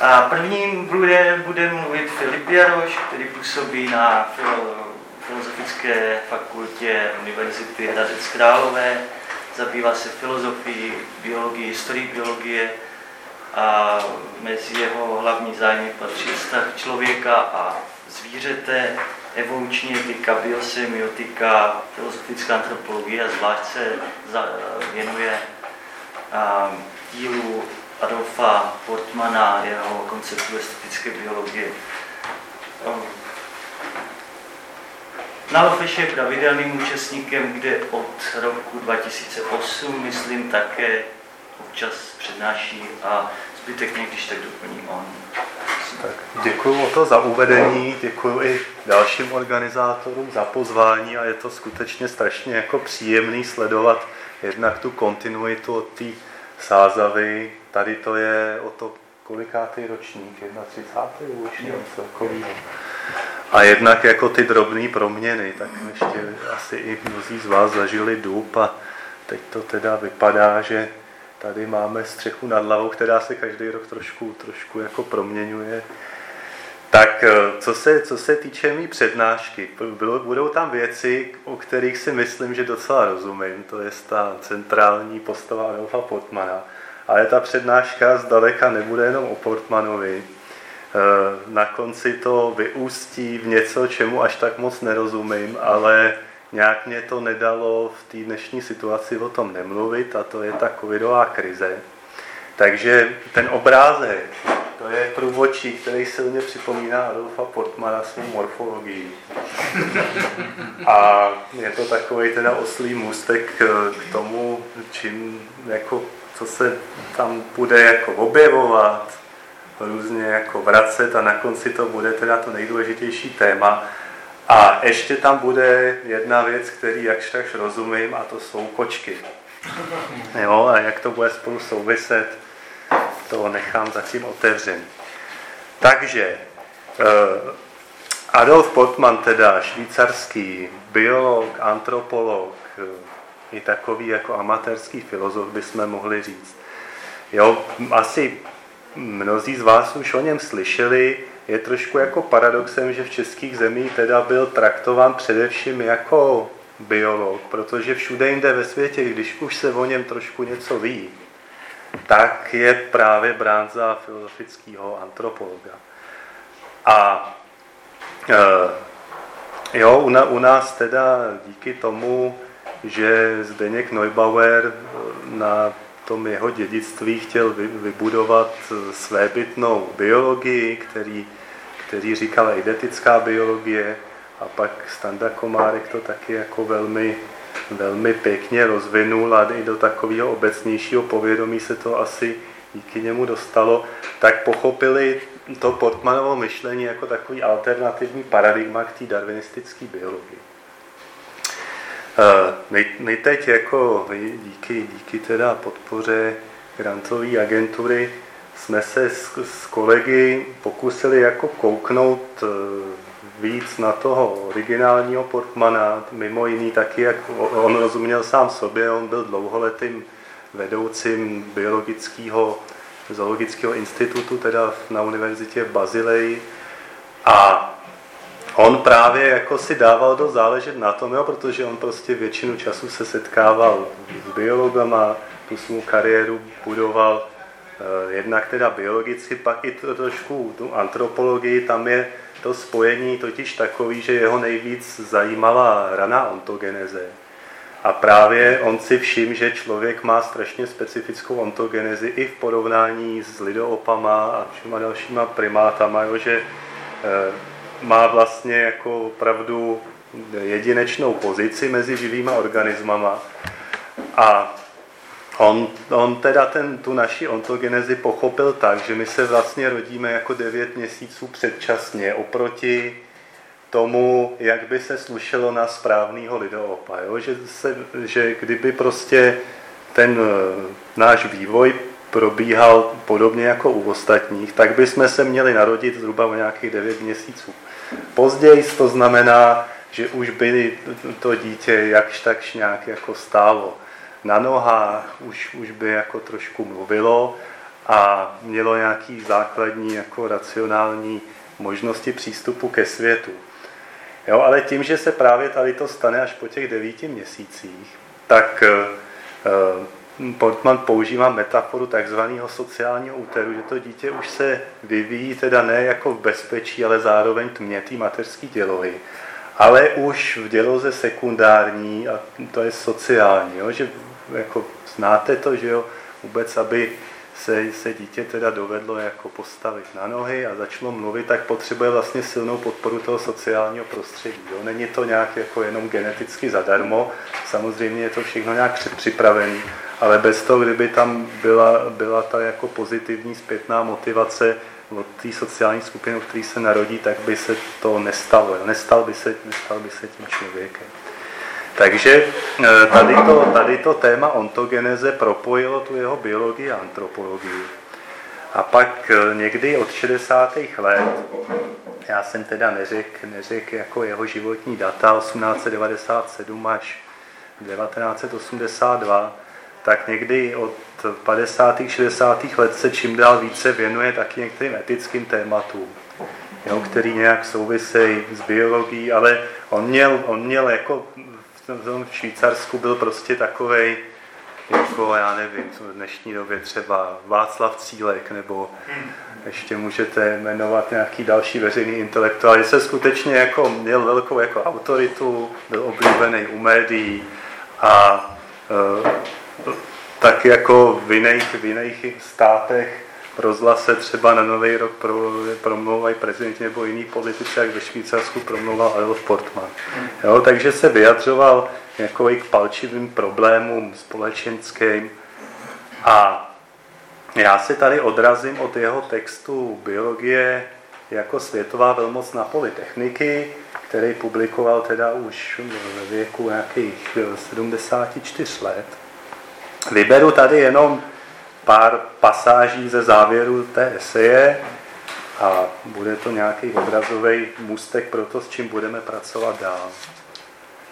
A prvním bude, bude mluvit Filip Jaroš, který působí na Filozofické fakultě Univerzity Hradec Králové, zabývá se filozofií, biologií, historií biologie. A mezi jeho hlavní zájmy patří vztah člověka a zvířete, evoluční etika, biosemiotika, filozofická antropologie a zvlášť se věnuje dílu Adolfa Portmana, jeho konceptu estetické biologie. Nalofeš je pravidelným účastníkem, kde od roku 2008, myslím, také občas přednáší a zbytek někdyž tak doplní on. Tak děkuji o to za uvedení, děkuji i dalším organizátorům za pozvání a je to skutečně strašně jako příjemný sledovat jednak tu kontinuitu od té sázavy. Tady to je o to kolikátý ročník, 31. už něco takového. A jednak jako ty drobné proměny, tak ještě asi i mnozí z vás zažili důb a teď to teda vypadá, že tady máme střechu nad hlavou, která se každý rok trošku, trošku jako proměňuje. Tak eh, co se, co se týče mý přednášky, bylo, budou tam věci, o kterých si myslím, že docela rozumím. To je ta centrální postava Adolfa Portmana. Ale ta přednáška zdaleka nebude jenom o Portmanovi. Eh, na konci to vyústí v něco, čemu až tak moc nerozumím, ale nějak mě to nedalo v té dnešní situaci o tom nemluvit a to je ta covidová krize. Takže ten obrázek, to je průvodčí, který silně připomíná Adolfa Portmana svou morfologii. A je to takový teda oslý můstek k tomu, čím, jako, co se tam bude jako objevovat, různě jako vracet a na konci to bude teda to nejdůležitější téma. A ještě tam bude jedna věc, který jakž takž rozumím, a to jsou kočky. Jo, a jak to bude spolu souviset, to nechám zatím otevřený. Takže eh, Adolf Portman, teda švýcarský biolog, antropolog, eh, i takový jako amatérský filozof, bychom mohli říct. Jo, asi mnozí z vás už o něm slyšeli, je trošku jako paradoxem, že v českých zemích teda byl traktován především jako biolog, protože všude jinde ve světě, když už se o něm trošku něco ví, tak je právě brán za filozofického antropologa. A e, jo, u, u nás teda díky tomu, že Zdeněk Neubauer na tom jeho dědictví chtěl vybudovat svébytnou biologii, který, který říkal eidetická biologie, a pak Standa Komárek to taky jako velmi, velmi pěkně rozvinul a i do takového obecnějšího povědomí se to asi díky němu dostalo, tak pochopili to Portmanovo myšlení jako takový alternativní paradigma k té darwinistické biologii. Eh, my, my teď jako díky, díky teda podpoře grantové agentury jsme se s, s kolegy pokusili jako kouknout eh, víc na toho originálního Portmana, mimo jiný taky, jak on rozuměl sám sobě, on byl dlouholetým vedoucím biologického zoologického institutu, teda na univerzitě v Bazileji. A on právě jako si dával do záležet na tom, jo, protože on prostě většinu času se setkával s biologama, tu svou kariéru budoval eh, jednak teda biologicky, pak i trošku tu antropologii, tam je to spojení totiž takový, že jeho nejvíc zajímala raná ontogeneze. A právě on si všim, že člověk má strašně specifickou ontogenezi i v porovnání s lidoopama a všema dalšíma primátama, jo, že eh, má vlastně jako opravdu jedinečnou pozici mezi živýma organismama. A on, on teda ten, tu naši ontogenezi pochopil tak, že my se vlastně rodíme jako 9 měsíců předčasně oproti tomu, jak by se slušelo na správného lidoopa. Jo? Že, se, že kdyby prostě ten eh, náš vývoj probíhal podobně jako u ostatních, tak bychom se měli narodit zhruba o nějakých 9 měsíců. Později to znamená, že už by to dítě jakž takž nějak jako stálo na nohách, už, už by jako trošku mluvilo a mělo nějaký základní jako racionální možnosti přístupu ke světu. Jo, ale tím, že se právě tady to stane až po těch devíti měsících, tak uh, Portman používá metaforu takzvaného sociálního úteru, že to dítě už se vyvíjí teda ne jako v bezpečí, ale zároveň tmě té mateřské dělohy, ale už v děloze sekundární a to je sociální, jo, že jako znáte to, že jo, vůbec, aby se, se dítě teda dovedlo jako postavit na nohy a začalo mluvit, tak potřebuje vlastně silnou podporu toho sociálního prostředí. Jo? Není to nějak jako jenom geneticky zadarmo, samozřejmě je to všechno nějak předpřipravené, ale bez toho, kdyby tam byla, byla ta jako pozitivní zpětná motivace od té sociální skupiny, o který se narodí, tak by se to nestalo. Jo? Nestal, by se, nestal by se tím člověkem. Takže eh, tady to, tady to téma ontogeneze propojilo tu jeho biologii a antropologii. A pak eh, někdy od 60. let, já jsem teda neřekl neřek jako jeho životní data, 1897 až 1982, tak někdy od 50. 60. let se čím dál více věnuje taky některým etickým tématům, jo, který nějak souvisejí s biologií, ale on měl, on měl jako v Švýcarsku byl prostě takový, jako já nevím, v dnešní době třeba Václav Cílek, nebo ještě můžete jmenovat nějaký další veřejný intelektuál, se skutečně jako měl velkou jako autoritu, byl oblíbený u médií a e, tak jako v jiných, v jiných státech rozhlase třeba na Nový rok pro, promlouvají prezidenti nebo jiný politici, jak ve Švýcarsku promlouval Adolf Portman. Jo, takže se vyjadřoval jako i k palčivým problémům společenským. A já se tady odrazím od jeho textu biologie jako světová velmoc na poli techniky, který publikoval teda už ve věku nějakých 74 let. Vyberu tady jenom pár pasáží ze závěru té eseje a bude to nějaký obrazový můstek pro to, s čím budeme pracovat dál.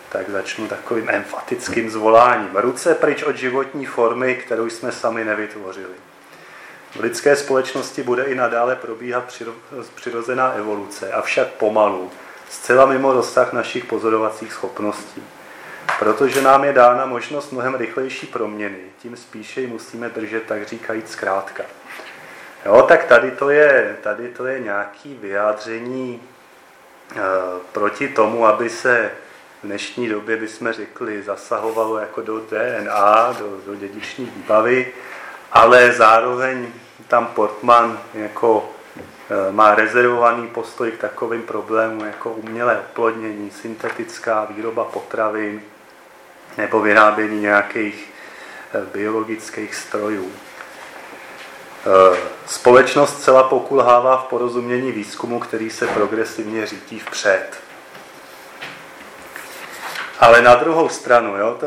Tak začnu takovým emfatickým zvoláním. Ruce pryč od životní formy, kterou jsme sami nevytvořili. V lidské společnosti bude i nadále probíhat přirozená evoluce, avšak pomalu, zcela mimo rozsah našich pozorovacích schopností. Protože nám je dána možnost mnohem rychlejší proměny, tím spíše ji musíme držet, tak říkajíc, zkrátka. Jo, tak tady to je, tady to je nějaký vyjádření e, proti tomu, aby se v dnešní době, bychom řekli, zasahovalo jako do DNA, do, do dědiční výbavy, ale zároveň tam Portman jako e, má rezervovaný postoj k takovým problémům jako umělé oplodnění, syntetická výroba potravin, nebo vyrábění nějakých eh, biologických strojů. Eh, společnost celá pokulhává v porozumění výzkumu, který se progresivně řítí vpřed. Ale na druhou stranu, jo, to,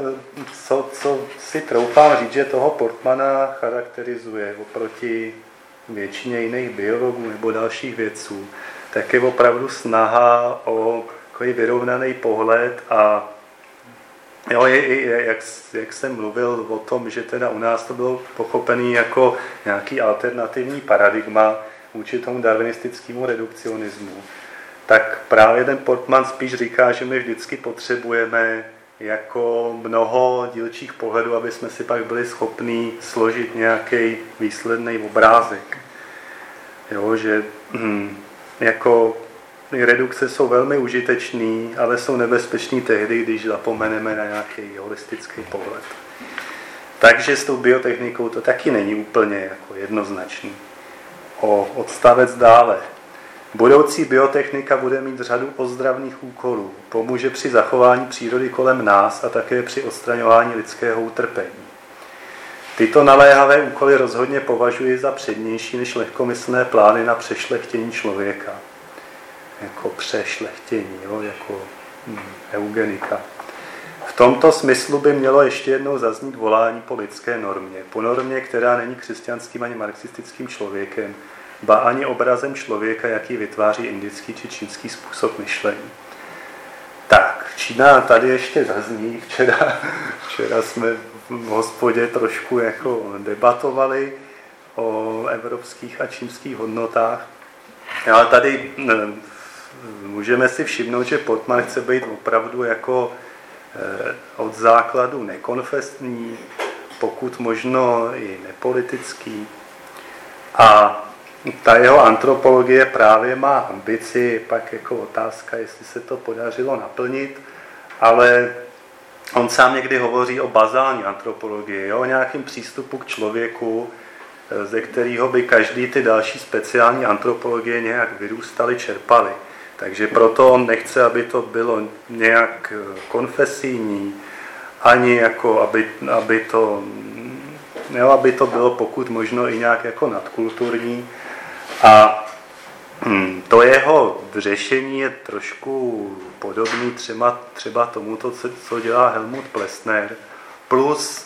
co, co si troufám říct, že toho Portmana charakterizuje oproti většině jiných biologů nebo dalších vědců, tak je opravdu snaha o takový vyrovnaný pohled a Jo, je, je, jak, jak jsem mluvil o tom, že teda u nás to bylo pochopený jako nějaký alternativní paradigma vůči tomu darwinistickému redukcionismu, tak právě ten Portman spíš říká, že my vždycky potřebujeme jako mnoho dílčích pohledů, aby jsme si pak byli schopní složit nějaký výsledný obrázek. Jo, že hm, jako redukce jsou velmi užitečný, ale jsou nebezpečný tehdy, když zapomeneme na nějaký holistický pohled. Takže s tou biotechnikou to taky není úplně jako jednoznačný. O odstavec dále. Budoucí biotechnika bude mít řadu ozdravných úkolů. Pomůže při zachování přírody kolem nás a také při odstraňování lidského utrpení. Tyto naléhavé úkoly rozhodně považuji za přednější než lehkomyslné plány na přešlechtění člověka jako přešlechtění, jo, jako hm, eugenika. V tomto smyslu by mělo ještě jednou zaznít volání po lidské normě. Po normě, která není křesťanským ani marxistickým člověkem, ba ani obrazem člověka, jaký vytváří indický či čínský způsob myšlení. Tak, Čína tady ještě zazní. Včera, včera jsme v hospodě trošku jako debatovali o evropských a čínských hodnotách. Ale tady můžeme si všimnout, že Portman chce být opravdu jako eh, od základu nekonfesní, pokud možno i nepolitický. A ta jeho antropologie právě má ambici, pak jako otázka, jestli se to podařilo naplnit, ale on sám někdy hovoří o bazální antropologii, o nějakém přístupu k člověku, eh, ze kterého by každý ty další speciální antropologie nějak vyrůstaly, čerpaly. Takže proto on nechce, aby to bylo nějak eh, konfesijní, ani jako, aby, aby, to, jo, aby to bylo pokud možno i nějak jako nadkulturní. A hm, to jeho řešení je trošku podobný třeba, třeba tomuto, co dělá Helmut Plesner, plus,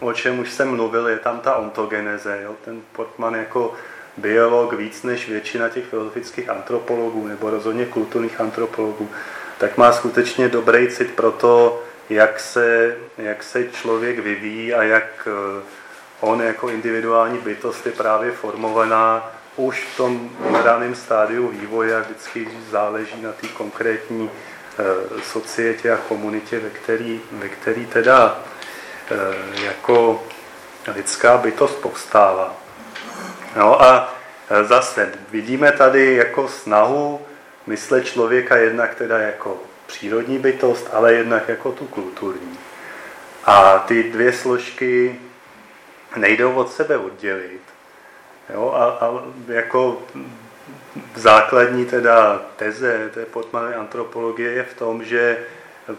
o čem už jsem mluvil, je tam ta ontogeneze. Jo? Ten Portman jako biolog víc než většina těch filozofických antropologů nebo rozhodně kulturních antropologů, tak má skutečně dobrý cit pro to, jak se, jak se člověk vyvíjí a jak eh, on jako individuální bytost je právě formovaná už v tom raném stádiu vývoje a vždycky záleží na té konkrétní eh, societě a komunitě, ve který, ve který teda eh, jako lidská bytost povstává. No a e, zase vidíme tady jako snahu myslet člověka jednak teda jako přírodní bytost, ale jednak jako tu kulturní. A ty dvě složky nejdou od sebe oddělit. Jo, a, a jako základní teda teze té Portmanovy antropologie je v tom, že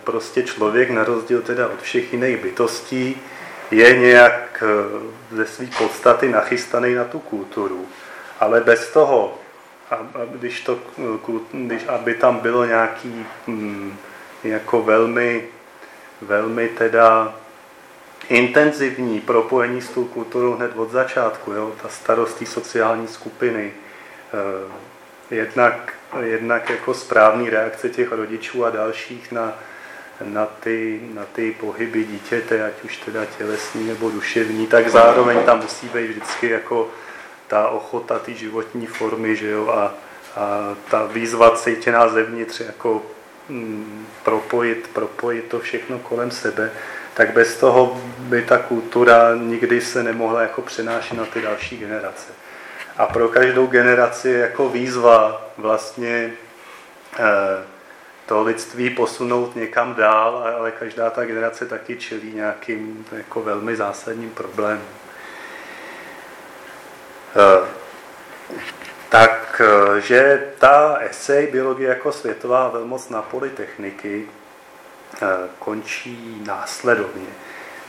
prostě člověk na rozdíl teda od všech jiných bytostí je nějak eh, ze své podstaty nachystaný na tu kulturu, ale bez toho, když to, eh, když, aby tam bylo nějaký mm, jako velmi, velmi teda intenzivní propojení s tou kulturou hned od začátku, jo? ta starostí sociální skupiny, eh, jednak, jednak jako správný reakce těch rodičů a dalších na, na ty, na ty pohyby dítěte, ať už teda tělesní nebo duševní, tak zároveň tam musí být vždycky jako ta ochota ty životní formy, že jo, a, a ta výzva cítěná zevnitř, jako mm, propojit, propojit to všechno kolem sebe, tak bez toho by ta kultura nikdy se nemohla jako přenášet na ty další generace. A pro každou generaci jako výzva vlastně eh, to lidství posunout někam dál, ale každá ta generace taky čelí nějakým jako velmi zásadním problémům. Eh, Takže eh, ta esej biologie jako světová velmoc na poli techniky eh, končí následovně.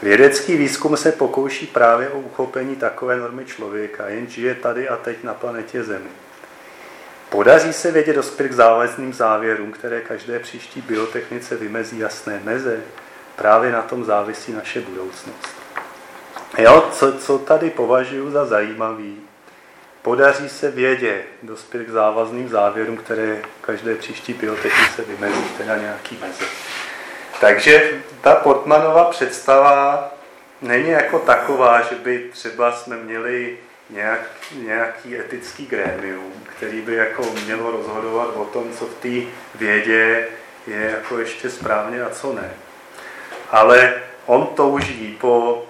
Vědecký výzkum se pokouší právě o uchopení takové normy člověka, jen žije tady a teď na planetě Zemi. Podaří se vědět dospět k závazným závěrům, které každé příští biotechnice vymezí jasné meze? Právě na tom závisí naše budoucnost. Jo, co, co tady považuji za zajímavý, podaří se vědě dospět k závazným závěrům, které každé příští biotechnice vymezí, teda nějaký meze. Takže ta Portmanova představa není jako taková, že by třeba jsme měli nějak, nějaký etický grémium, který by jako mělo rozhodovat o tom, co v té vědě je jako ještě správně a co ne. Ale on touží po,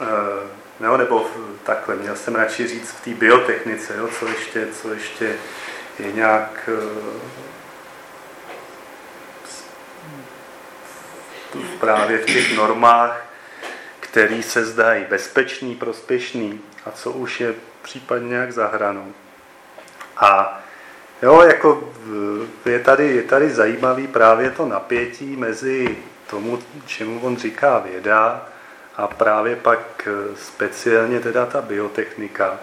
eh, nebo, nebo takhle, měl jsem radši říct v té biotechnice, jo, co, ještě, co ještě je nějak eh, právě v těch normách, který se zdají bezpečný, prospěšný a co už je případně nějak za hranou. A jo, jako je tady, je tady zajímavý právě to napětí mezi tomu, čemu on říká věda a právě pak eh, speciálně teda ta biotechnika.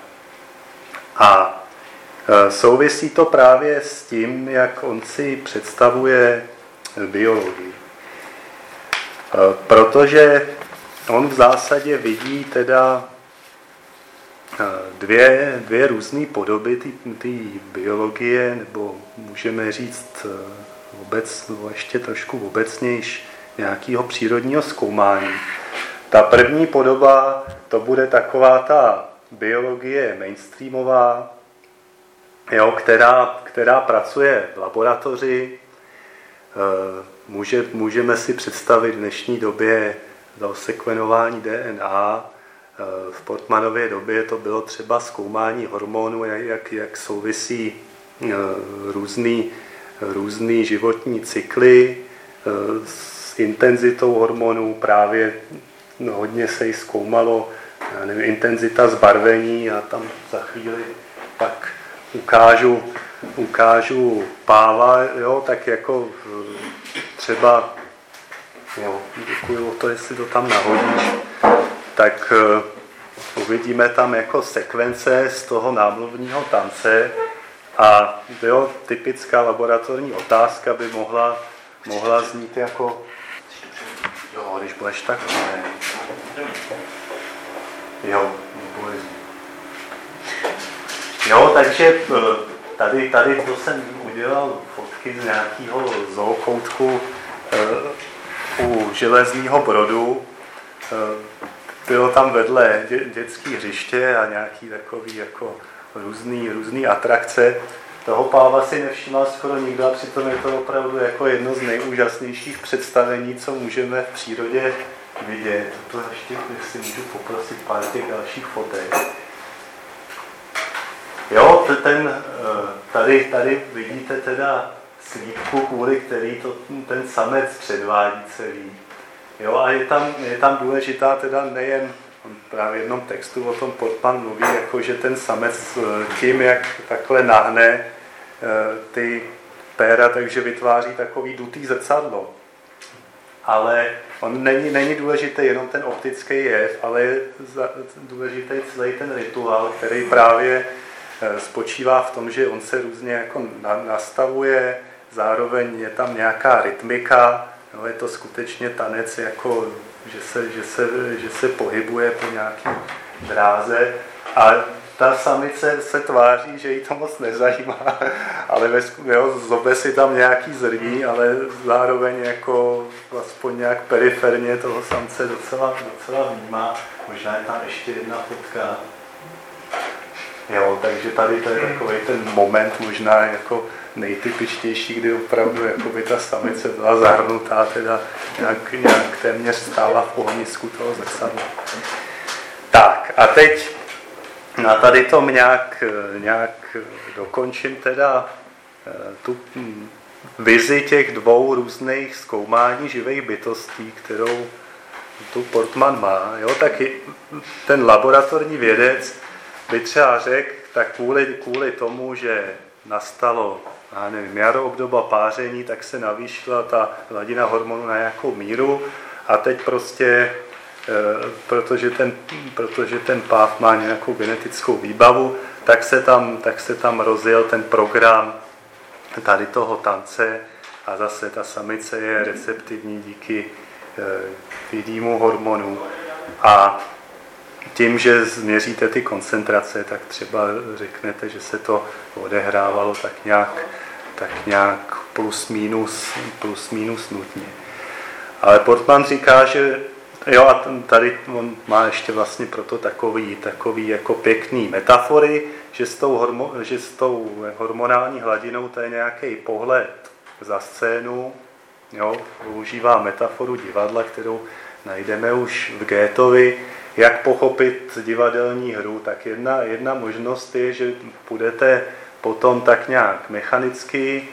A eh, souvisí to právě s tím, jak on si představuje biologii. Eh, protože on v zásadě vidí teda dvě, dvě různé podoby té biologie, nebo můžeme říct vůbec, nebo ještě trošku obecnější, nějakého přírodního zkoumání. Ta první podoba, to bude taková ta biologie mainstreamová, jo, která, která pracuje v laboratoři. Eh, může, můžeme si představit v dnešní době zasekvenování DNA. Eh, v Portmanově době to bylo třeba zkoumání hormonů, jak, jak souvisí eh, různý, různý životní cykly s intenzitou hormonů. Právě hodně se jí zkoumalo nevím, intenzita zbarvení a tam za chvíli pak ukážu, ukážu páva, jo, tak jako eh, třeba, jo, děkuji o to, jestli to tam nahodíš, tak uh, uvidíme tam jako sekvence z toho námluvního tance a jo, typická laboratorní otázka by mohla, mohla znít jako, jo, když budeš tak, ne. Jo, Jo, takže eh, tady, tady to jsem udělal fotky z nějakého zookoutku eh, u železního brodu. Bylo tam vedle dě, dětský hřiště a nějaký takový jako různý, různý atrakce. Toho páva si nevšímal skoro nikdo a přitom je to opravdu jako jedno z nejúžasnějších představení, co můžeme v přírodě vidět. To ještě, si můžu poprosit pár těch dalších fotek. Jo, ten, eh, tady, tady vidíte teda slípku, kvůli který to, ten samec předvádí celý. Jo, a je tam, je tam důležitá teda nejen, právě v jednom textu o tom Portman mluví, jako že ten samec eh, tím, jak takhle nahne eh, ty péra, takže vytváří takový dutý zrcadlo. Ale on není, není důležitý jenom ten optický jev, ale je důležitý celý ten rituál, který právě Eh, spočívá v tom, že on se různě jako nastavuje, zároveň je tam nějaká rytmika, no, je to skutečně tanec, jako, že, se, že, se, že se pohybuje po nějaké dráze a ta samice se tváří, že jí to moc nezajímá, ale ve, jo, zobe si tam nějaký zrní, ale zároveň jako aspoň nějak periferně toho samce docela, docela vnímá. Možná je tam ještě jedna fotka. Jo, takže tady to je takový ten moment možná jako nejtypičtější, kdy opravdu jako by ta samice byla zahrnutá, teda nějak, nějak téměř stála v ohnisku toho zrcadla. Tak a teď na tady tom nějak, nějak dokončím teda eh, tu vizi těch dvou různých zkoumání živých bytostí, kterou tu Portman má. Jo, tak ten laboratorní vědec by třeba řekl, tak kvůli, kvůli tomu, že nastalo já nevím, jaro obdoba páření, tak se navýšila ta hladina hormonu na nějakou míru. A teď prostě, e, protože ten, protože ten páv má nějakou genetickou výbavu, tak se tam, tak se tam rozjel ten program tady toho tance. A zase ta samice je receptivní díky e, vidímu hormonu a tím, že změříte ty koncentrace, tak třeba řeknete, že se to odehrávalo tak nějak, tak nějak plus minus, plus minus nutně. Ale Portman říká, že jo, a tady on má ještě vlastně proto takový, takový jako pěkný metafory, že s, tou hormo, že s tou hormonální hladinou to je nějaký pohled za scénu, jo, používá metaforu divadla, kterou najdeme už v Gétovi, jak pochopit divadelní hru, tak jedna, jedna možnost je, že budete potom tak nějak mechanicky,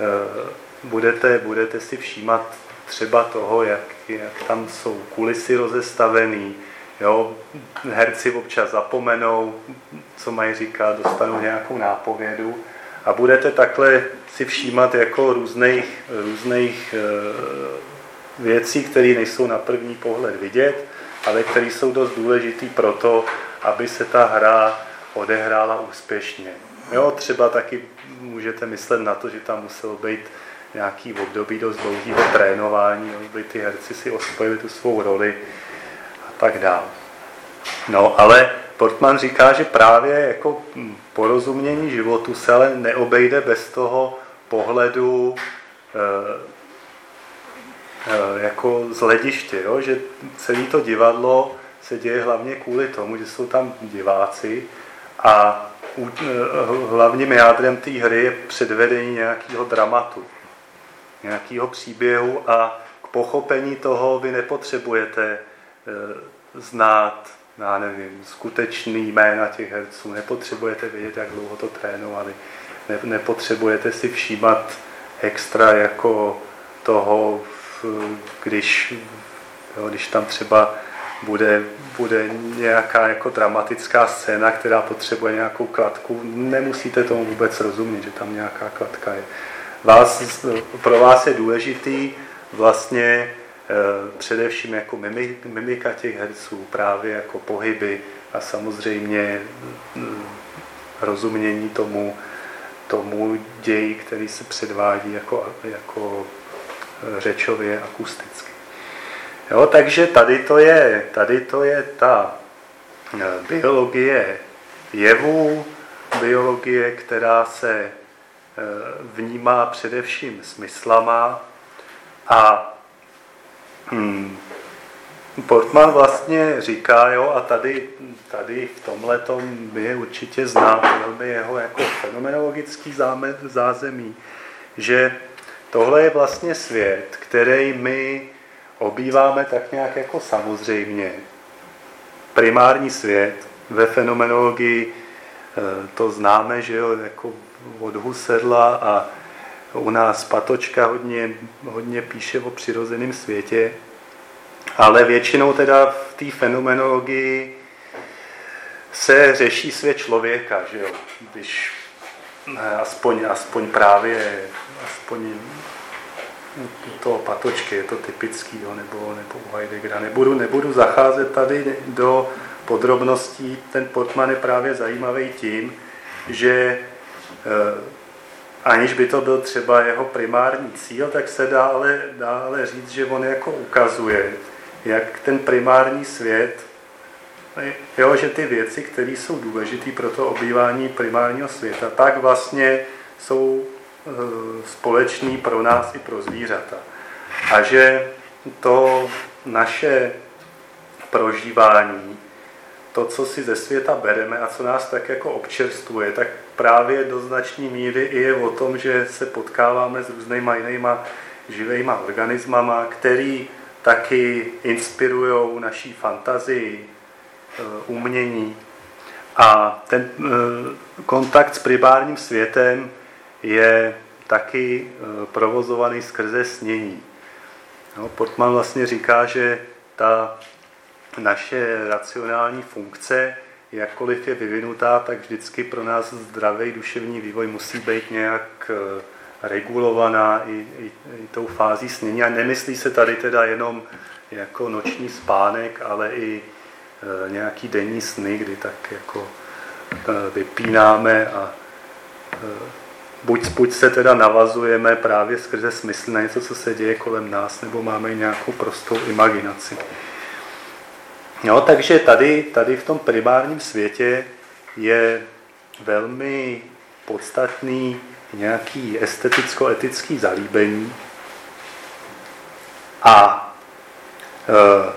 eh, budete, budete si všímat třeba toho, jak, jak tam jsou kulisy rozestavený, jo, herci občas zapomenou, co mají říkat, dostanou nějakou nápovědu a budete takhle si všímat jako různých, různých eh, věcí, které nejsou na první pohled vidět ale které jsou dost důležitý pro to, aby se ta hra odehrála úspěšně. Jo, třeba taky můžete myslet na to, že tam muselo být nějaký období dost dlouhého trénování, aby ty herci si osvojili tu svou roli a tak dále. No, ale Portman říká, že právě jako porozumění životu se ale neobejde bez toho pohledu Eh, jako z hlediště, jo? že celé to divadlo se děje hlavně kvůli tomu, že jsou tam diváci a hlavním jádrem té hry je předvedení nějakého dramatu, nějakého příběhu a k pochopení toho vy nepotřebujete znát, já nevím, skutečný jména těch herců, nepotřebujete vědět, jak dlouho to trénovali, ne, nepotřebujete si všímat extra jako toho, když, jo, když tam třeba bude, bude nějaká jako dramatická scéna, která potřebuje nějakou kladku, nemusíte tomu vůbec rozumět, že tam nějaká kladka je. Vás, pro vás je důležitý vlastně Eh, především jako mimika těch herců, právě jako pohyby a samozřejmě mm, rozumění tomu, tomu ději, který se předvádí jako, jako řečově, akusticky. Jo, takže tady to je, tady to je ta eh, biologie jevů, biologie, která se vnímá především smyslama a Hmm. Portman vlastně říká, jo, a tady, tady v tomhle my je určitě znám velmi jeho jako fenomenologický zámed, zázemí, že tohle je vlastně svět, který my obýváme tak nějak jako samozřejmě. Primární svět ve fenomenologii eh, to známe, že jo, jako od Husserla a u nás Patočka hodně, hodně píše o přirozeném světě, ale většinou teda v té fenomenologii se řeší svět člověka, že jo? Když aspoň, aspoň právě, aspoň to patočky, je to typický, jo? nebo, nebo u Heideggera. Nebudu, nebudu zacházet tady do podrobností, ten Portman je právě zajímavý tím, že eh, aniž by to byl třeba jeho primární cíl, tak se dá ale, dá ale říct, že on jako ukazuje, jak ten primární svět, jo, že ty věci, které jsou důležité pro to obývání primárního světa, tak vlastně jsou společný pro nás i pro zvířata. A že to naše prožívání to, co si ze světa bereme a co nás tak jako občerstvuje, tak právě do značné míry i je o tom, že se potkáváme s různýma jinýma živýma organismama, který taky inspirují naší fantazii, eh, umění. A ten eh, kontakt s primárním světem je taky eh, provozovaný skrze snění. No, Portman vlastně říká, že ta naše racionální funkce, jakkoliv je vyvinutá, tak vždycky pro nás zdravý duševní vývoj musí být nějak eh, regulovaná i, i, i tou fází snění. A nemyslí se tady teda jenom jako noční spánek, ale i e, nějaký denní sny, kdy tak jako e, vypínáme a e, buď, buď se teda navazujeme právě skrze smysl na něco, co se děje kolem nás, nebo máme nějakou prostou imaginaci. No, takže tady, tady v tom primárním světě je velmi podstatný nějaký esteticko-etický zalíbení a e,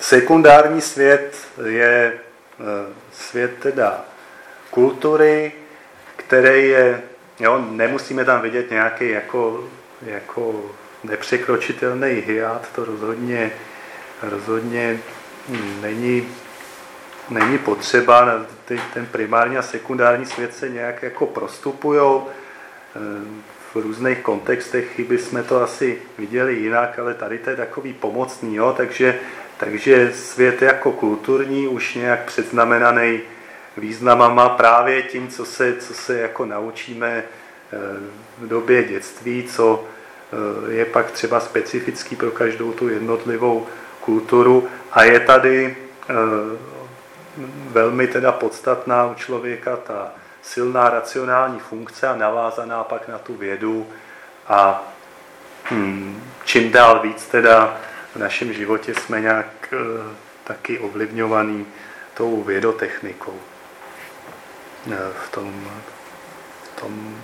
sekundární svět je e, svět teda kultury, který je, jo, nemusíme tam vidět nějaký jako, jako nepřekročitelný hiat, to rozhodně rozhodně není, není potřeba, ten primární a sekundární svět se nějak jako prostupují. V různých kontextech chyby jsme to asi viděli jinak, ale tady to je takový pomocný, jo? Takže, takže svět jako kulturní už nějak předznamenaný významama právě tím, co se, co se jako naučíme eh, v době dětství, co eh, je pak třeba specifický pro každou tu jednotlivou kulturu a je tady eh, velmi teda podstatná u člověka ta silná racionální funkce a navázaná pak na tu vědu a hmm, čím dál víc teda v našem životě jsme nějak taky ovlivňovaný tou vědotechnikou. E, v tom, v tom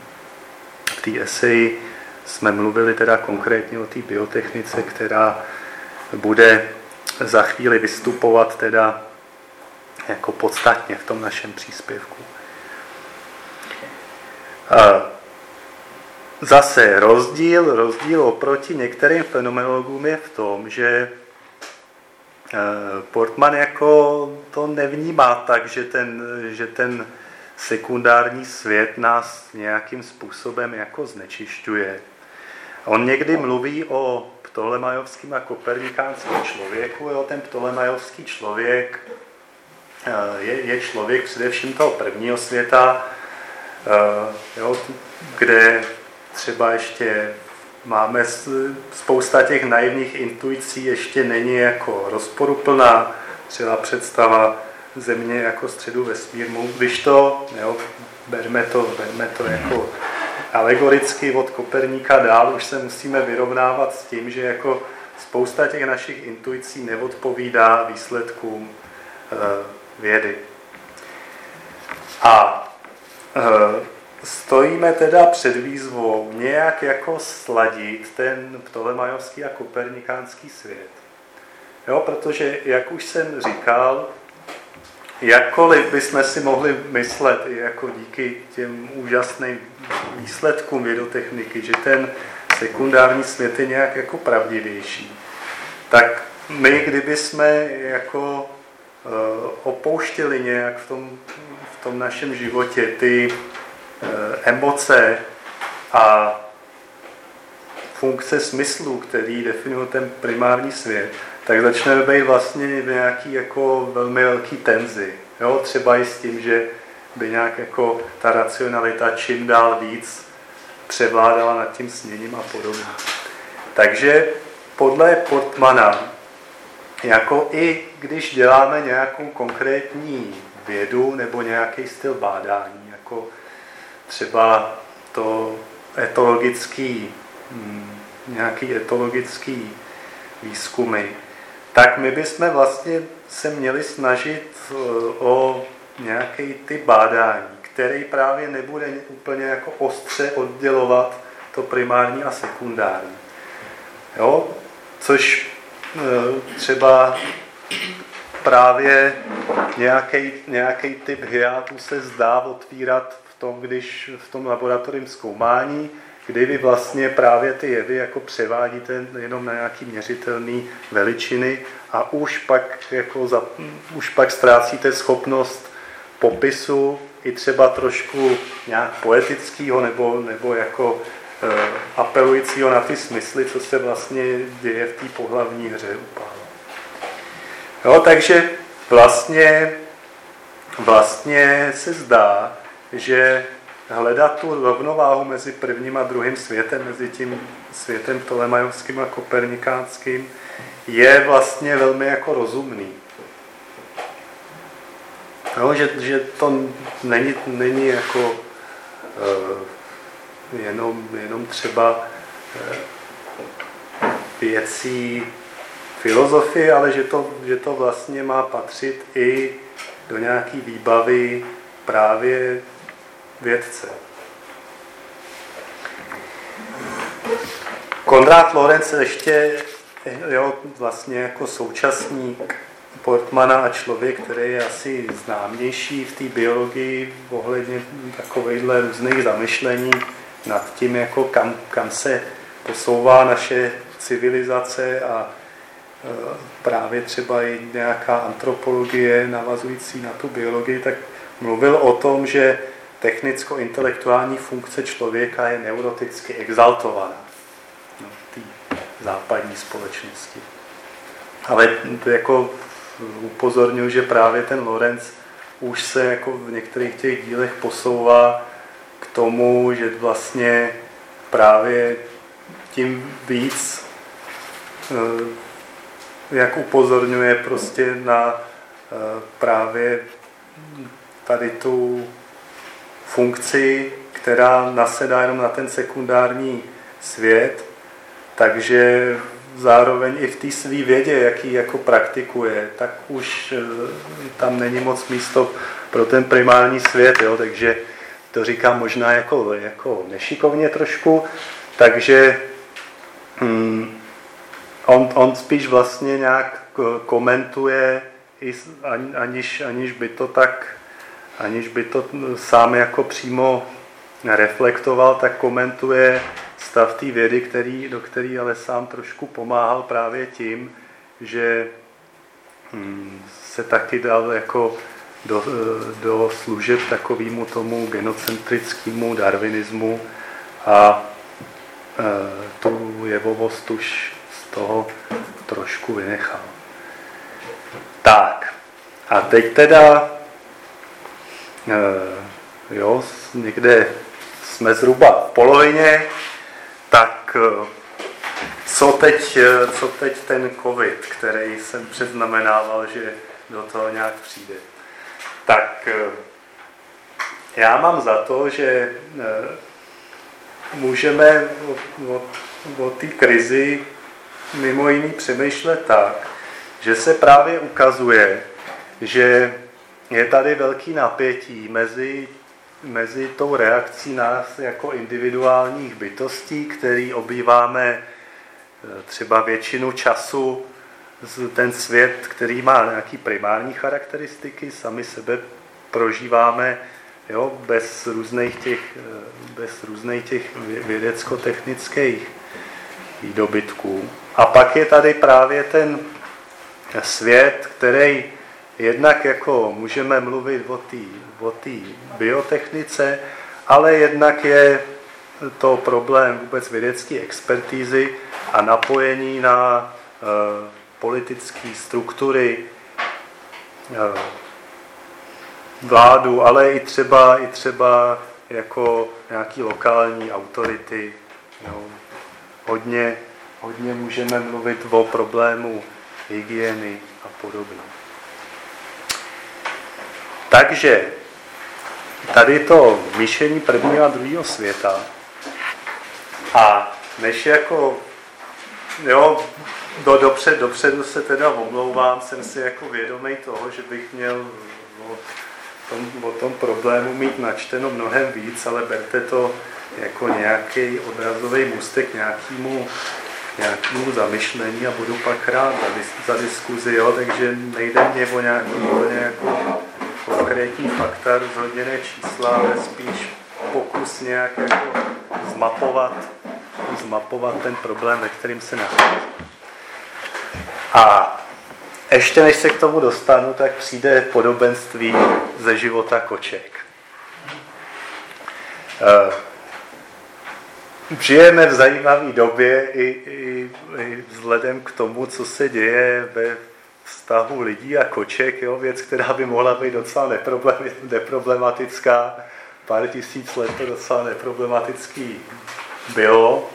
v té eseji jsme mluvili teda konkrétně o té biotechnice, která bude za chvíli vystupovat teda jako podstatně v tom našem příspěvku. Zase rozdíl, rozdíl oproti některým fenomenologům je v tom, že eh, Portman jako to nevnímá tak, že ten, že ten sekundární svět nás nějakým způsobem jako znečišťuje. On někdy mluví o ptolemajovském a kopernikánském člověku. Jo, ten ptolemajovský člověk eh, je, je člověk především toho prvního světa, eh, jo, kde třeba ještě máme spousta těch naivních intuicí, ještě není jako rozporuplná, třeba představa země jako středu vesmírmu, když to, jo, berme to, berme to jako alegoricky od Koperníka dál, už se musíme vyrovnávat s tím, že jako spousta těch našich intuicí neodpovídá výsledkům e, vědy. A e, stojíme teda před výzvou nějak jako sladit ten ptolemajovský a kopernikánský svět. Jo, protože, jak už jsem říkal, jakkoliv bychom si mohli myslet, jako díky těm úžasným výsledkům vědotechniky, že ten sekundární svět je nějak jako pravdivější, tak my, kdyby jsme jako uh, opouštěli nějak v tom, v tom našem životě ty Eh, emoce a funkce smyslů, který definují ten primární svět, tak začneme být vlastně v nějaký jako velmi velký tenzi. Jo? Třeba i s tím, že by nějak jako ta racionalita čím dál víc převládala nad tím směním a podobně. Takže podle Portmana, jako i když děláme nějakou konkrétní vědu nebo nějaký styl bádání, jako třeba to etologický, hm, nějaký etologický výzkumy, tak my bychom vlastně se měli snažit eh, o nějaký ty bádání, který právě nebude úplně jako ostře oddělovat to primární a sekundární. Jo? Což eh, třeba právě nějaký typ hiátu se zdá otvírat tom, když v tom laboratorním zkoumání, kdy vy vlastně právě ty jevy jako převádíte jenom na nějaký měřitelný veličiny a už pak, jako za, už pak ztrácíte schopnost popisu i třeba trošku nějak poetického nebo, nebo jako e, apelujícího na ty smysly, co se vlastně děje v té pohlavní hře u pána. Jo, takže vlastně, vlastně se zdá, že hledat tu rovnováhu mezi prvním a druhým světem, mezi tím světem tolemajovským a kopernikánským, je vlastně velmi jako rozumný. No, že, že to není, není jako uh, jenom, jenom třeba uh, věcí filozofie, ale že to, že to vlastně má patřit i do nějaké výbavy právě vědce. Konrad Lorenz ještě jo, vlastně jako současník Portmana a člověk, který je asi známější v té biologii ohledně takovýchhle různých zamyšlení nad tím, jako kam, kam se posouvá naše civilizace a e, právě třeba i nějaká antropologie navazující na tu biologii, tak mluvil o tom, že technicko-intelektuální funkce člověka je neuroticky exaltovaná no, v té západní společnosti. Ale to jako upozorňuji, že právě ten Lorenz už se jako v některých těch dílech posouvá k tomu, že vlastně právě tím víc eh, jak upozorňuje prostě na eh, právě tady tu funkci, která nasedá jenom na ten sekundární svět, takže zároveň i v té své vědě, jaký jako praktikuje, tak už eh, tam není moc místo pro ten primární svět, jo? takže to říkám možná jako, jako nešikovně trošku, takže hmm, on, on spíš vlastně nějak komentuje, aniž, aniž by to tak, aniž by to sám jako přímo reflektoval, tak komentuje stav té vědy, který, do který ale sám trošku pomáhal právě tím, že hm, se taky dal jako do, do služeb takovému tomu genocentrickému darwinismu a e, tu jevovost už z toho trošku vynechal. Tak, a teď teda, jo, někde jsme zhruba v polovině, tak e, co teď, co teď ten covid, který jsem předznamenával, že do toho nějak přijde? Tak já mám za to, že můžeme o, o, o té krizi mimo jiný přemýšlet tak, že se právě ukazuje, že je tady velký napětí mezi, mezi tou reakcí nás jako individuálních bytostí, který obýváme e, třeba většinu času ten svět, který má nějaký primární charakteristiky, sami sebe prožíváme jo, bez různých těch, eh, bez různých těch vědecko-technických výdobytků. A pak je tady právě ten svět, který jednak jako můžeme mluvit o té o biotechnice, ale jednak je to problém vůbec vědecké expertízy a napojení na e, politické struktury, e, vládu, ale i třeba, i třeba jako nějaký lokální autority. Jo. Hodně, hodně můžeme mluvit o problému hygieny a podobně. Takže tady to myšlení prvního a druhého světa a než jako, jo, do, dopřed, dopředu se teda omlouvám, jsem si jako vědomý toho, že bych měl no, tom, o tom problému mít načteno mnohem víc, ale berte to jako nějaký odrazový můstek nějakému nějakému zamyšlení a budu pak rád za, za diskuzi, jo? takže nejde mě o nějaký úplně jako konkrétní fakta, rozhodně čísla, ale spíš pokus nějak jako zmapovat, zmapovat ten problém, ve kterým se nachází. A ještě než se k tomu dostanu, tak přijde podobenství ze života koček. Eh, žijeme v zajímavé době i, i, i vzhledem k tomu, co se děje ve vztahu lidí a koček, jo, věc, která by mohla být docela neproblematická. Pár tisíc let to docela neproblematický bylo.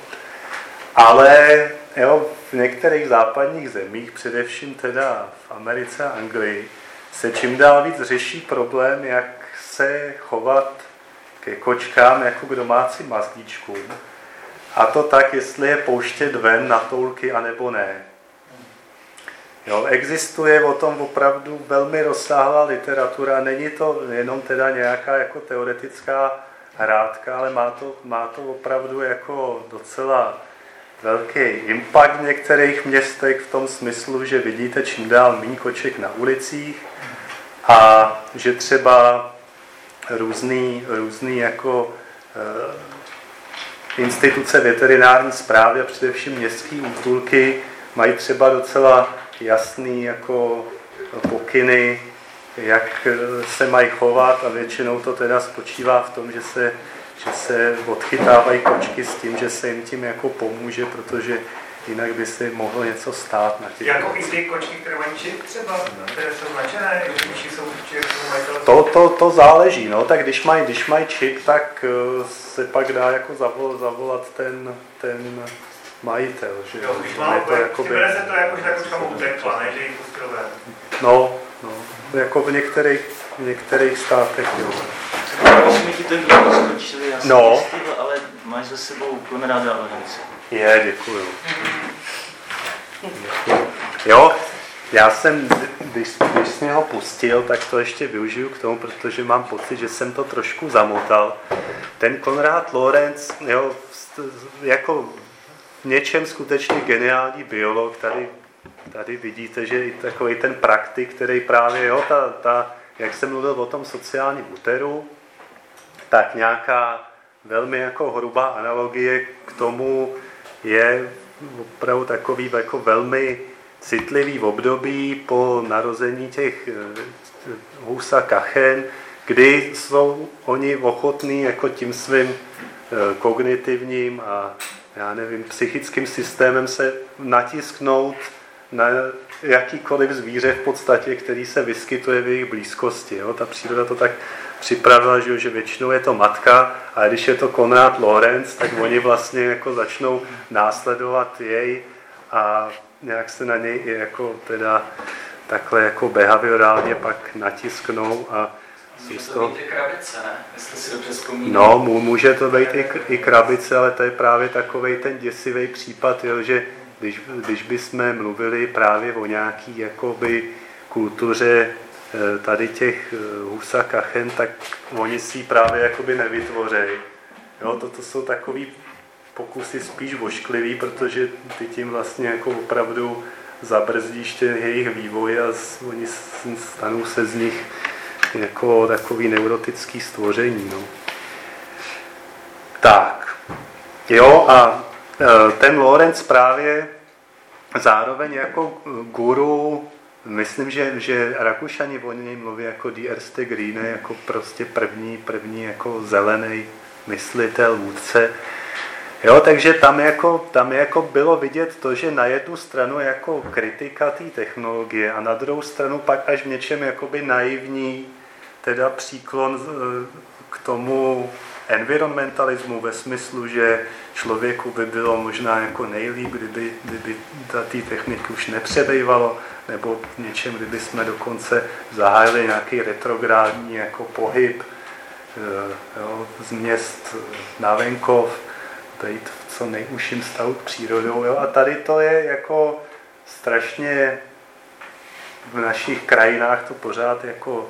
Ale jo, v některých západních zemích, především teda v Americe a Anglii, se čím dál víc řeší problém, jak se chovat ke kočkám jako k domácím mazlíčkům. A to tak, jestli je pouštět ven na toulky, anebo ne. Jo, existuje o tom opravdu velmi rozsáhlá literatura. Není to jenom teda nějaká jako teoretická hrádka, ale má to, má to opravdu jako docela velký impact v některých městech v tom smyslu, že vidíte čím dál méně koček na ulicích a že třeba různý, různý jako e, instituce veterinární zprávy a především městské útulky mají třeba docela jasný jako pokyny, jak se mají chovat a většinou to teda spočívá v tom, že se že se odchytávají kočky s tím, že se jim tím jako pomůže, protože jinak by si mohlo něco stát na těch Jako i ty kočky, které mají čip třeba, které jsou značené, když jsou to, to, to záleží, no, tak když mají, když mají čip, tak uh, se pak dá jako zavol, zavolat ten, ten majitel, že jo, když má to jako by... se to jako, že ta kočka mu utekla, ne, že ji pustil ven. No, no, jako v některých, v některých státech, jo. Musíme ti ten kdo skočili, já jsem no. ale máš za sebou Konrada Lorenze. Je, děkuju. děkuju. Jo, já jsem, když, když jsi mě ho pustil, tak to ještě využiju k tomu, protože mám pocit, že jsem to trošku zamotal. Ten Konrad Lorenz, jo, jako něčem skutečně geniální biolog, tady tady vidíte, že i takový ten praktik, který právě, jo, ta, ta, jak jsem mluvil o tom sociálním úteru, tak nějaká velmi jako hrubá analogie k tomu je opravdu takový jako velmi citlivý období po narození těch eh, Husa Kachen, kdy jsou oni ochotní jako tím svým eh, kognitivním a já nevím, psychickým systémem se natisknout na jakýkoliv zvíře v podstatě, který se vyskytuje v jejich blízkosti. Jo? Ta příroda to tak připravila, že, většinou je to matka, a když je to Konrad Lorenz, tak oni vlastně jako začnou následovat jej a nějak se na něj i jako teda takhle jako behaviorálně pak natisknou a Může to být i krabice, ne? Jestli si dobře vzpomínám. No, může to být i, i krabice, ale to je právě takový ten děsivý případ, jo, že když, když bychom mluvili právě o nějaký jakoby kultuře eh, tady těch eh, Husa Kachen, tak oni si ji právě jakoby nevytvořejí. Jo, toto jsou takový pokusy spíš vošklivý, protože ty tím vlastně jako opravdu zabrzdíš ten jejich vývoj a oni stanou se z nich jako takový neurotický stvoření. No. Tak, jo a e, ten Lorenz právě zároveň jako guru, myslím, že, že Rakušani o něj mluví jako Die Erste Green, jako prostě první, první jako zelený myslitel, vůdce. Jo, takže tam jako, tam jako bylo vidět to, že na jednu stranu jako kritika té technologie a na druhou stranu pak až v něčem jakoby naivní teda příklon k tomu environmentalismu ve smyslu, že člověku by bylo možná jako nejlíp, kdyby, kdyby ty techniky už nepřebejvalo, nebo něčem, kdyby jsme dokonce zahájili nějaký retrográdní jako pohyb eh, jo, z měst na venkov, být v co nejužším stavu k přírodou. Jo. A tady to je jako strašně v našich krajinách to pořád jako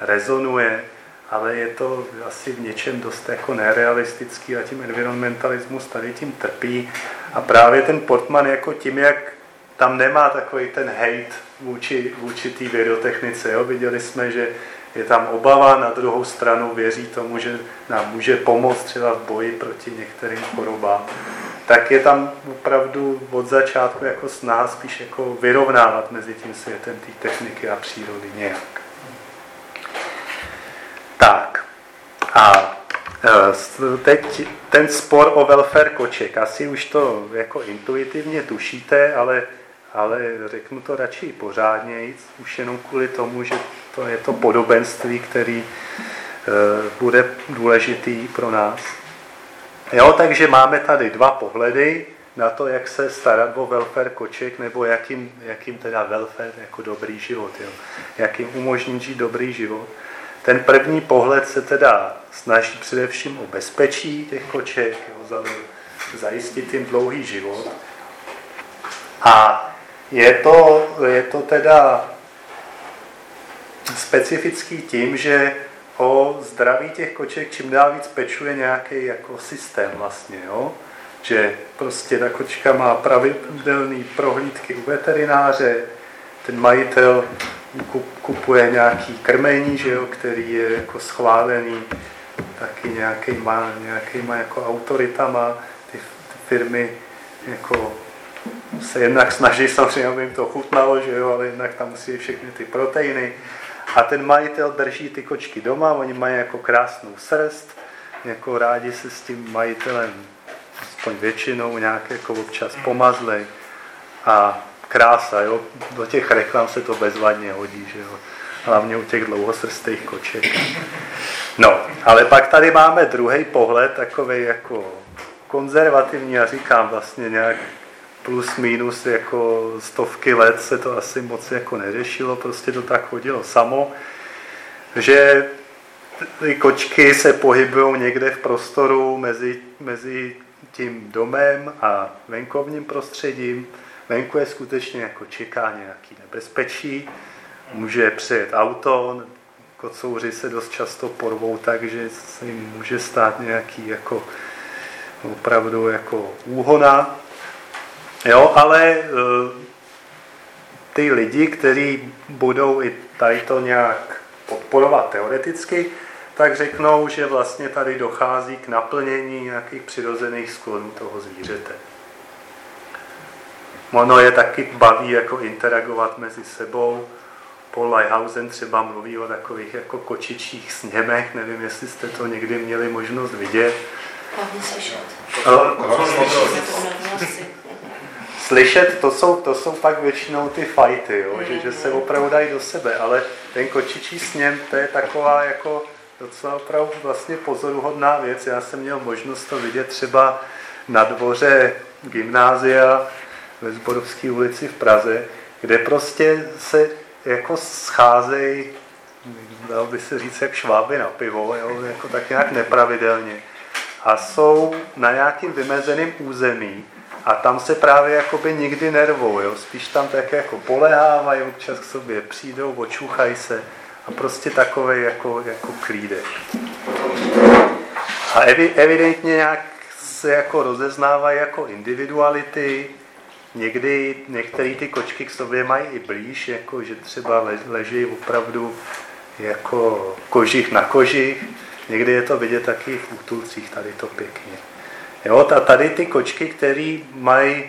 rezonuje, ale je to asi v něčem dost jako nerealistický a tím environmentalismus tady tím trpí. A právě ten Portman jako tím, jak tam nemá takový ten hate vůči, vůči té vědotechnice. Jo? Viděli jsme, že je tam obava, na druhou stranu věří tomu, že nám může pomoct třeba v boji proti některým chorobám. Tak je tam opravdu od začátku jako snaha spíš jako vyrovnávat mezi tím světem té techniky a přírody nějak. Tak. A e, teď ten spor o welfare koček. Asi už to jako intuitivně tušíte, ale, ale řeknu to radši pořádně, už jenom kvůli tomu, že to je to podobenství, který e, bude důležitý pro nás. Jo, takže máme tady dva pohledy na to, jak se starat o welfare koček, nebo jakým, jakým teda welfare jako dobrý život, jo. jak jim umožnit žít dobrý život. Ten první pohled se teda snaží především o bezpečí těch koček, jo, zajistit jim dlouhý život. A je to, je to teda specifický tím, že o zdraví těch koček čím dál víc pečuje nějaký jako systém vlastně, jo? že prostě ta kočka má pravidelné prohlídky u veterináře, ten majitel kupuje nějaký krmení, že jo, který je jako schválený taky nějakýma, nějakýma jako autoritama. Ty, ty firmy jako se jednak snaží samozřejmě, aby jim to chutnalo, že jo, ale jednak tam musí všechny ty proteiny. A ten majitel drží ty kočky doma, oni mají jako krásnou srst, jako rádi se s tím majitelem aspoň většinou nějak jako občas pomazlej. A krása, jo? do těch reklam se to bezvadně hodí, že jo? hlavně u těch dlouhosrstých koček. No, ale pak tady máme druhý pohled, takový jako konzervativní, já říkám vlastně nějak plus minus jako stovky let se to asi moc jako neřešilo, prostě to tak chodilo samo, že ty kočky se pohybují někde v prostoru mezi, mezi tím domem a venkovním prostředím, Venku je skutečně jako čeká nějaký nebezpečí, může přejet auto, kocouři se dost často porvou tak, že se jim může stát nějaký jako opravdu jako úhona. Jo, ale e, ty lidi, kteří budou i tady to nějak podporovat teoreticky, tak řeknou, že vlastně tady dochází k naplnění nějakých přirozených sklonů toho zvířete. Ono je taky baví jako interagovat mezi sebou. Paul Leihausen třeba mluví o takových jako kočičích sněmech, nevím, jestli jste to někdy měli možnost vidět. Slyšet, to jsou, to jsou pak většinou ty fajty, jo? Že, že se opravdu dají do sebe, ale ten kočičí sněm, to je taková jako docela opravdu vlastně pozoruhodná věc. Já jsem měl možnost to vidět třeba na dvoře gymnázia ve Zborovské ulici v Praze, kde prostě se jako scházejí, dalo by se říct, jak šváby na pivo, jo? jako tak nějak nepravidelně. A jsou na nějakým vymezeném území, a tam se právě jakoby nikdy nervou, jo? spíš tam tak jako polehávají, občas k sobě přijdou, očuchají se a prostě takový jako, jako klídek. A evi, evidentně nějak se jako rozeznávají jako individuality, někdy některé ty kočky k sobě mají i blíž, jako že třeba leží opravdu jako kožich na kožich, někdy je to vidět taky v útulcích, tady to pěkně. Jo, a tady ty kočky, které mají e,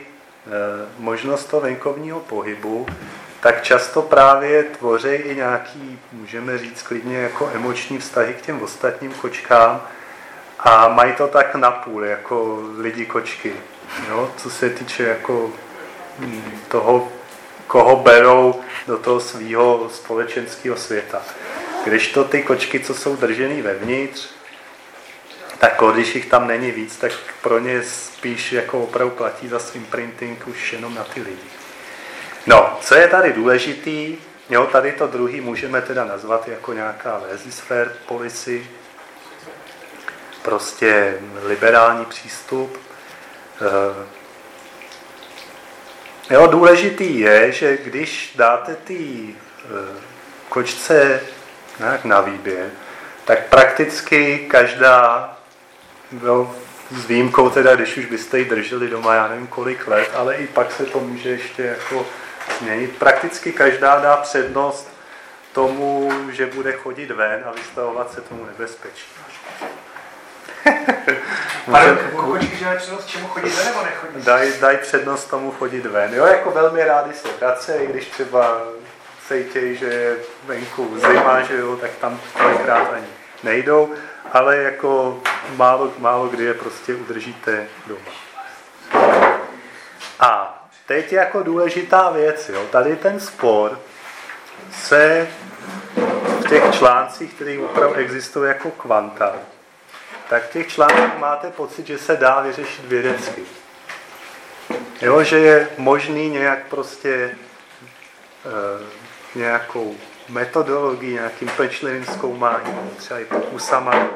možnost toho venkovního pohybu, tak často právě tvoří i nějaký, můžeme říct klidně, jako emoční vztahy k těm ostatním kočkám a mají to tak napůl, jako lidi kočky. Jo, co se týče jako toho, koho berou do toho svého společenského světa. Když to ty kočky, co jsou držený vevnitř, tak když jich tam není víc, tak pro ně spíš jako opravdu platí za svým printing už jenom na ty lidi. No, co je tady důležitý, jo, tady to druhý můžeme teda nazvat jako nějaká laissez policy, prostě liberální přístup. Jo, důležitý je, že když dáte ty eh, kočce nějak na výběr, tak prakticky každá jo, s výjimkou teda, když už byste ji drželi doma, já nevím kolik let, ale i pak se to může ještě jako změnit. Prakticky každá dá přednost tomu, že bude chodit ven a vystavovat se tomu nebezpečí. Kočky že přednost čemu chodit ven nebo nechodit? Daj, daj přednost tomu chodit ven. Jo, jako velmi rádi se vracejí, když třeba cítějí, že je venku zima, že jo, tak tam kolikrát ani nejdou ale jako málo, málo kdy je prostě udržíte doma. A teď jako důležitá věc, jo, tady ten spor se v těch článcích, které opravdu existují jako kvanta, tak těch článcích máte pocit, že se dá vyřešit vědecky. Jo, že je možný nějak prostě e, nějakou metodologii, nějakým pečlivým zkoumáním, třeba i pokusama,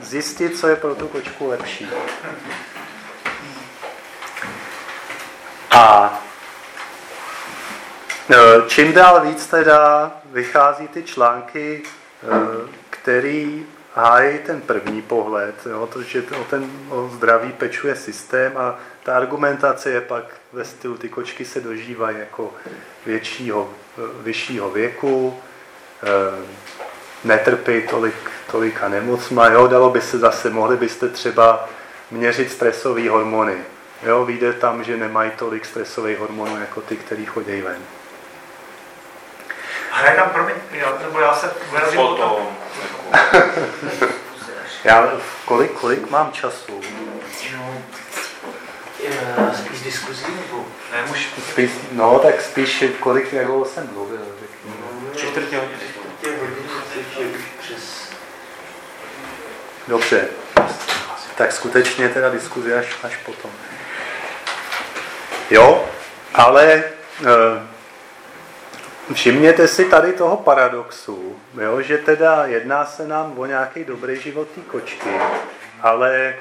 zjistit, co je pro tu kočku lepší. A e, čím dál víc teda vychází ty články, e, který hájí ten první pohled, jo, to, že o ten o zdraví pečuje systém a ta argumentace je pak ve stylu, ty kočky se dožívají jako většího, vyššího věku, netrpí tolik, tolika nemocma. Jo, dalo by se zase, mohli byste třeba měřit stresové hormony. Jo, vyjde tam, že nemají tolik stresových hormonů jako ty, který chodí ven. Ale tam, promiň, jo, nebo já se vyrazím potom. já, kolik, kolik mám času? No, spíš diskuzí nebo? Ne, muž... Spíš, no, tak spíš kolik, jsem mluvil. Tři čtvrtě hodiny. Dobře. Tak skutečně teda diskuzi až, až potom. Jo, ale e, všimněte si tady toho paradoxu, jo, že teda jedná se nám o nějaký dobrý život té kočky, ale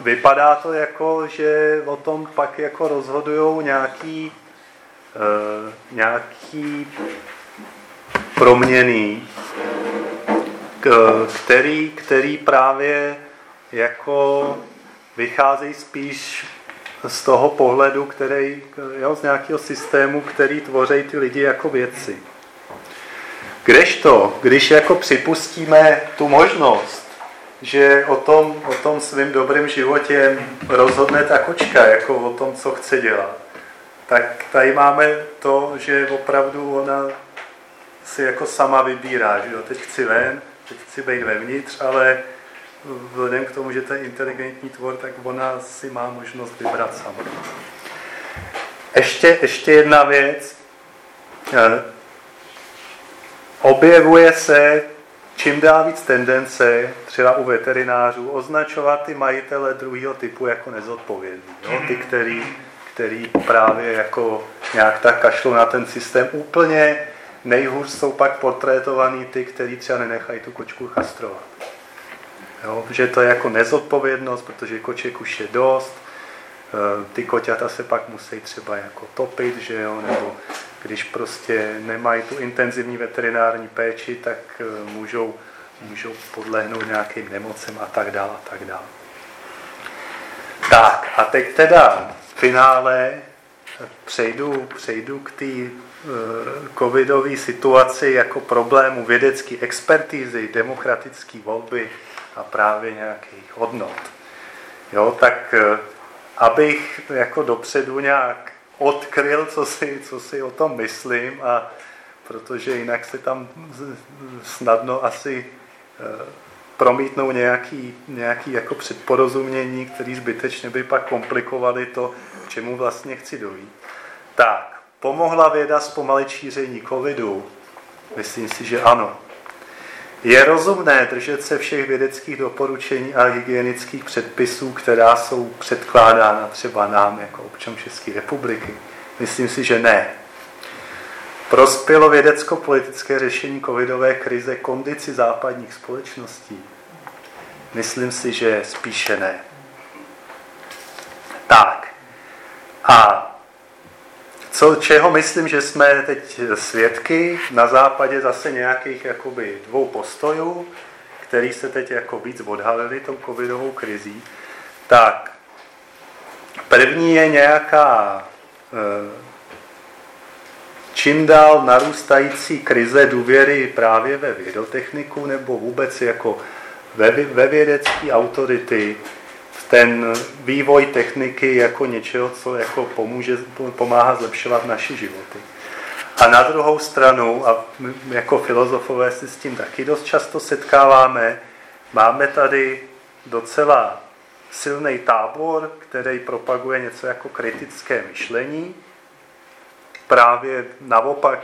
vypadá to jako, že o tom pak jako rozhodují nějaký, e, nějaký proměný, který, který právě jako vycházejí spíš z toho pohledu, který, jo, z nějakého systému, který tvoří ty lidi jako věci. Kdežto, když jako připustíme tu možnost, že o tom, o tom svým dobrým životě rozhodne ta kočka, jako o tom, co chce dělat, tak tady máme to, že opravdu ona si jako sama vybírá, že jo, teď chci ven, teď chci být vevnitř, ale vzhledem k tomu, že to je inteligentní tvor, tak ona si má možnost vybrat sama. Ještě, ještě jedna věc. Eh, objevuje se čím dál víc tendence, třeba u veterinářů, označovat ty majitele druhého typu jako nezodpovědný. No? Ty, který, který právě jako nějak tak kašlou na ten systém úplně nejhůř jsou pak portrétovaný ty, kteří třeba nenechají tu kočku kastrovat. Jo, že to je jako nezodpovědnost, protože koček už je dost, eh, ty koťata se pak musí třeba jako topit, že jo, nebo když prostě nemají tu intenzivní veterinární péči, tak eh, můžou, můžou podlehnout nějakým nemocem a tak dále a tak dále. Tak a teď teda v finále přejdu, přejdu k té uh, covidové situaci jako problému vědecké expertízy, demokratické volby a právě nějakých hodnot. Jo, tak uh, abych jako dopředu nějak odkryl, co si, co si o tom myslím a protože jinak se tam snadno asi uh, promítnou nějaký, nějaký jako předporozumění, který zbytečně by pak komplikovali to, čemu vlastně chci dojít. Tak, pomohla věda zpomalit šíření covidu? Myslím si, že ano. Je rozumné držet se všech vědeckých doporučení a hygienických předpisů, která jsou předkládána třeba nám jako občan České republiky? Myslím si, že ne. Prospělo vědecko-politické řešení covidové krize kondici západních společností? Myslím si, že spíše ne. Tak. A co, čeho myslím, že jsme teď svědky, na západě zase nějakých jakoby dvou postojů, který se teď jako víc odhalili tou covidovou krizí, tak první je nějaká eh, čím dál narůstající krize důvěry právě ve vědotechniku nebo vůbec jako ve, ve vědecké autority, ten vývoj techniky jako něčeho, co jako pomůže, pomáhá zlepšovat naše životy. A na druhou stranu, a my jako filozofové si s tím taky dost často setkáváme, máme tady docela silný tábor, který propaguje něco jako kritické myšlení. Právě naopak,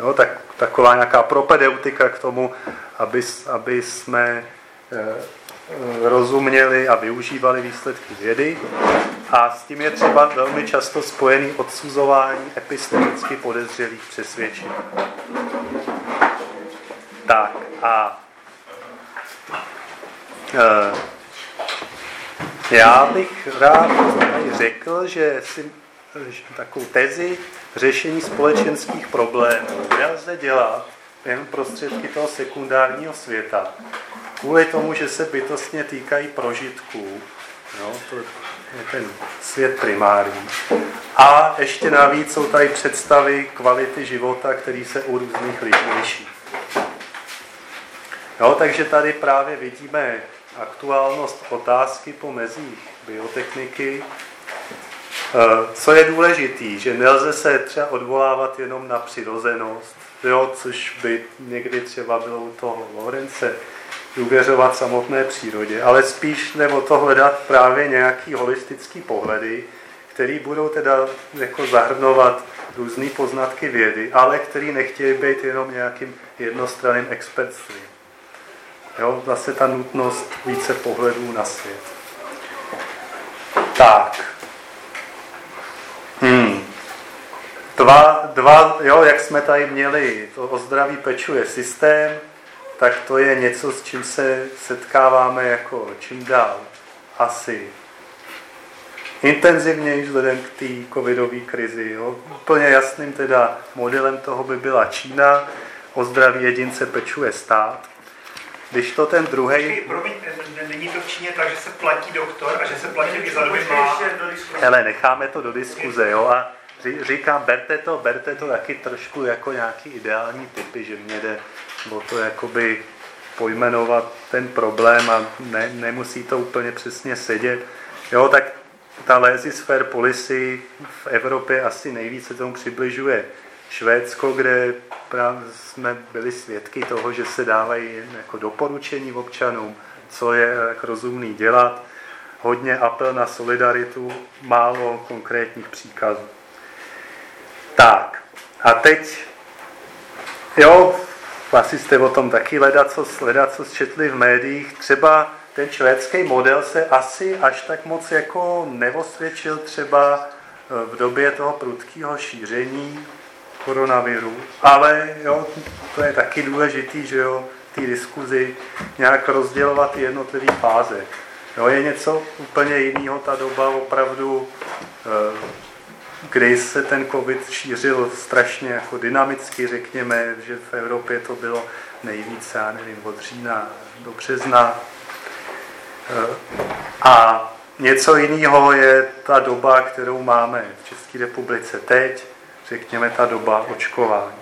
jo, tak, taková nějaká propedeutika k tomu, aby, aby jsme eh, rozuměli a využívali výsledky vědy. A s tím je třeba velmi často spojený odsuzování epistemicky podezřelých přesvědčení. Tak a e, já bych rád řekl, že si takovou tezi řešení společenských problémů nelze dělat jen prostředky toho sekundárního světa, kvůli tomu, že se bytostně týkají prožitků, jo, to je ten svět primární. A ještě navíc jsou tady představy kvality života, který se u různých lidí liší. Jo, takže tady právě vidíme aktuálnost otázky po mezích biotechniky. Eh, co je důležitý, že nelze se třeba odvolávat jenom na přirozenost, jo, což by někdy třeba bylo u toho Lorence, důvěřovat samotné přírodě, ale spíš nebo to hledat právě nějaký holistický pohledy, který budou teda jako zahrnovat různé poznatky vědy, ale který nechtějí být jenom nějakým jednostranným expertstvím. Jo, zase ta nutnost více pohledů na svět. Tak. Hmm. Dva, dva, jo, jak jsme tady měli, to o zdraví pečuje systém, tak to je něco, s čím se setkáváme jako čím dál asi intenzivněji vzhledem k té covidové krizi. Jo. Úplně jasným teda modelem toho by byla Čína, o zdraví jedince pečuje stát. když to ten druhý... Promiň, není to v Číně tak, že se platí doktor a že se platí i za dvěma... Hele, necháme to do diskuze, jo, a říkám, berte to, berte to taky trošku jako nějaký ideální typy, že mě jde o to jakoby pojmenovat ten problém a ne, nemusí to úplně přesně sedět. Jo, tak ta laissez fair policy v Evropě asi nejvíce tomu přibližuje Švédsko, kde jsme byli svědky toho, že se dávají jako doporučení občanům, co je jak rozumný dělat. Hodně apel na solidaritu, málo konkrétních příkazů. Tak, a teď, jo, asi jste o tom taky hledat, co, hledat, co četli v médiích. Třeba ten švédský model se asi až tak moc jako neosvědčil třeba v době toho prudkého šíření koronaviru, ale jo, to je taky důležitý, že jo, té diskuzi nějak rozdělovat ty jednotlivé fáze. Jo, je něco úplně jiného ta doba opravdu, eh, kdy se ten covid šířil strašně jako dynamicky, řekněme, že v Evropě to bylo nejvíce, já nevím, od října do března. Eh, a něco jiného je ta doba, kterou máme v České republice teď, řekněme, ta doba očkování.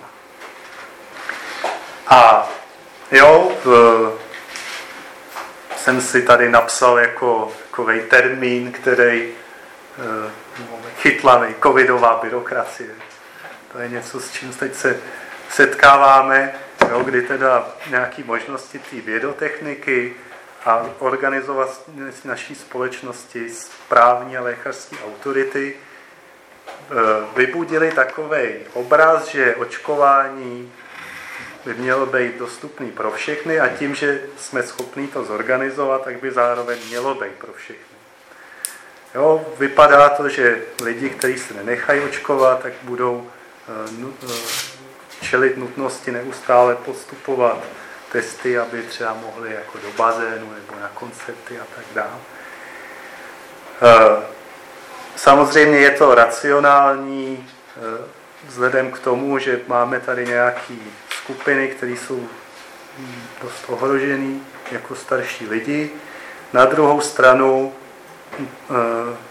A jo, v, jsem si tady napsal jako takový termín, který chytlavý, covidová byrokracie. To je něco, s čím teď se setkáváme, jo, kdy teda nějaké možnosti té vědotechniky a organizovat naší společnosti správní a lékařské autority Eh, vybudili takový obraz, že očkování by mělo být dostupný pro všechny a tím, že jsme schopni to zorganizovat, tak by zároveň mělo být pro všechny. Jo, vypadá to, že lidi, kteří se nenechají očkovat, tak budou uh, čelit nutnosti neustále postupovat testy, aby třeba mohli jako do bazénu nebo na koncerty a tak dále. Uh, Samozřejmě je to racionální eh, vzhledem k tomu, že máme tady nějaké skupiny, které jsou dost ohrožené jako starší lidi. Na druhou stranu eh,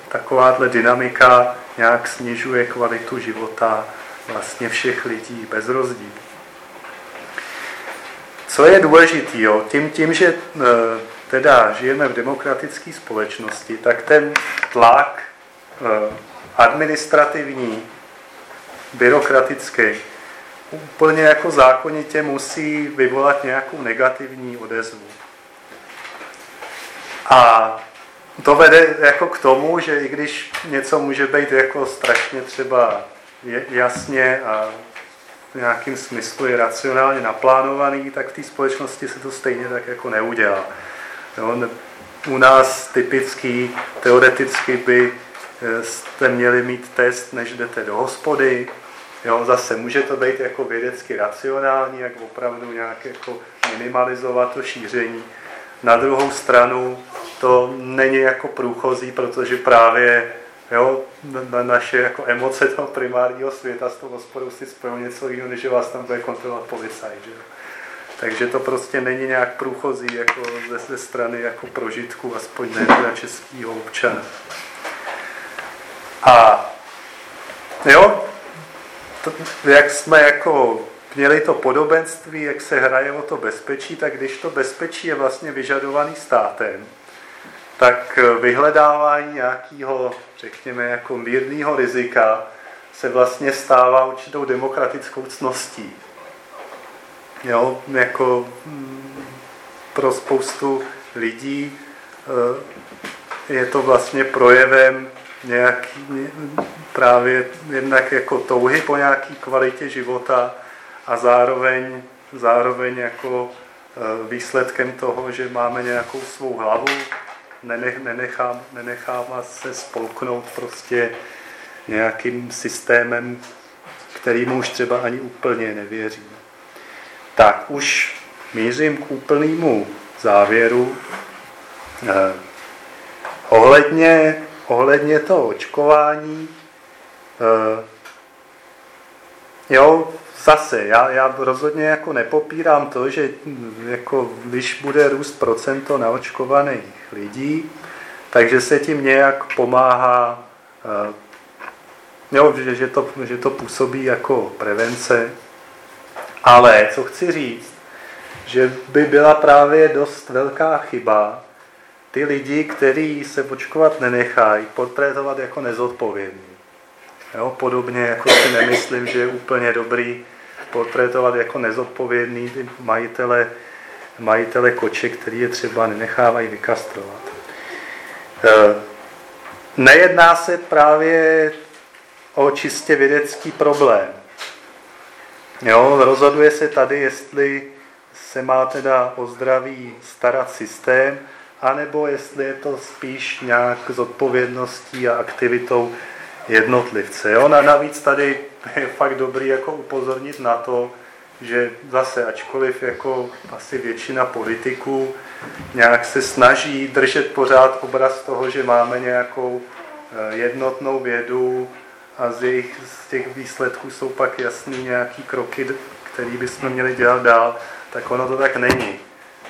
takováhle dynamika nějak snižuje kvalitu života vlastně všech lidí bez rozdílu. Co je důležité, tím, tím, že eh, teda žijeme v demokratické společnosti, tak ten tlak Eh, administrativní, byrokratický, úplně jako zákonitě musí vyvolat nějakou negativní odezvu. A to vede jako k tomu, že i když něco může být jako strašně třeba jasně a v nějakým smyslu je racionálně naplánovaný, tak v té společnosti se to stejně tak jako neudělá. Jo, u nás typický, teoreticky by jste měli mít test, než jdete do hospody. Jo, zase může to být jako vědecky racionální, jak opravdu nějak jako minimalizovat to šíření. Na druhou stranu to není jako průchozí, protože právě jo, na naše jako emoce toho primárního světa s tou hospodou si spojou něco jiného, než vás tam bude kontrolovat policajt. Že. Takže to prostě není nějak průchozí jako ze, ze strany jako prožitku, aspoň ne na českého občana. A jo, to, jak jsme jako měli to podobenství, jak se hraje o to bezpečí, tak když to bezpečí je vlastně vyžadovaný státem, tak vyhledávání nějakého, řekněme, jako mírného rizika se vlastně stává určitou demokratickou cností. Jo, jako mm, pro spoustu lidí eh, je to vlastně projevem nějaký, právě jednak jako touhy po nějaké kvalitě života a zároveň, zároveň jako e, výsledkem toho, že máme nějakou svou hlavu, nenech, nenechám, se spolknout prostě nějakým systémem, kterým už třeba ani úplně nevěřím. Tak už mířím k úplnému závěru. Eh, ohledně ohledně toho očkování, eh, jo, zase, já, já rozhodně jako nepopírám to, že jako, když bude růst procento naočkovaných lidí, takže se tím nějak pomáhá, uh, jo, že, že, to, že to působí jako prevence. Ale co chci říct, že by byla právě dost velká chyba ty lidi, kteří se očkovat nenechají, portrétovat jako nezodpovědní. Jo, podobně jako si nemyslím, že je úplně dobrý portrétovat jako nezodpovědný ty majitele, majitele koče, který je třeba nenechávají vykastrovat. E, nejedná se právě o čistě vědecký problém. Jo, rozhoduje se tady, jestli se má teda o zdraví starat systém, anebo jestli je to spíš nějak s odpovědností a aktivitou jednotlivce. Jo? A navíc tady je fakt dobrý jako upozornit na to, že zase, ačkoliv jako asi většina politiků nějak se snaží držet pořád obraz toho, že máme nějakou eh, jednotnou vědu a z, jejich, z těch výsledků jsou pak jasný nějaký kroky, který bychom měli dělat dál, tak ono to tak není.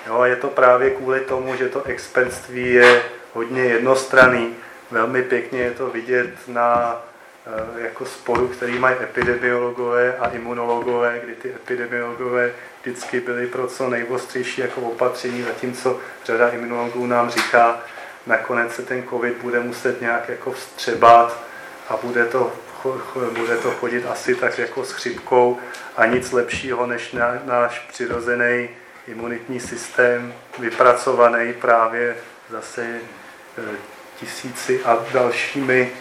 Jo, je to právě kvůli tomu, že to expertství je hodně jednostranný. Velmi pěkně je to vidět na eh, jako sporu, který mají epidemiologové a imunologové, kdy ty epidemiologové vždycky byli pro co nejostřejší jako opatření, zatímco řada imunologů nám říká, nakonec se ten covid bude muset nějak jako vstřebat a bude to, bude to chodit asi tak jako s chřipkou a nic lepšího než náš přirozený imunitní systém vypracovaný právě zase e, tisíci a dalšími,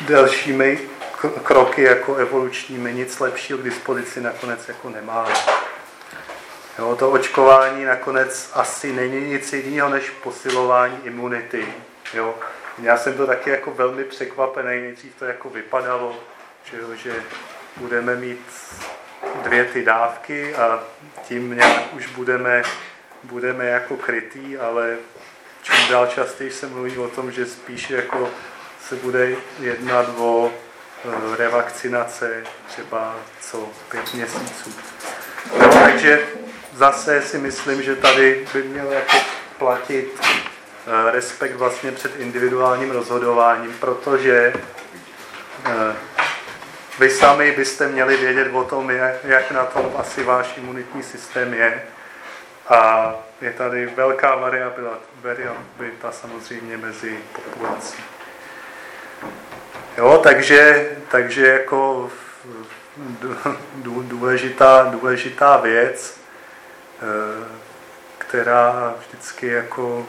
dalšími kroky jako evolučními, nic lepšího k dispozici nakonec jako nemáme. Jo, to očkování nakonec asi není nic jiného než posilování imunity. Jo. Já jsem to taky jako velmi překvapený, nejdřív to jako vypadalo, že, že budeme mít dvě ty dávky a tím nějak už budeme, budeme jako krytý, ale čím dál častěji se mluví o tom, že spíš jako se bude jednat o e, revakcinace třeba co pět měsíců. Takže zase si myslím, že tady by měl jako platit e, respekt vlastně před individuálním rozhodováním, protože e, vy sami byste měli vědět o tom, jak na tom asi váš imunitní systém je. A je tady velká variabilita samozřejmě mezi populací. Jo, takže, takže jako důležitá, důležitá věc, eh, která vždycky jako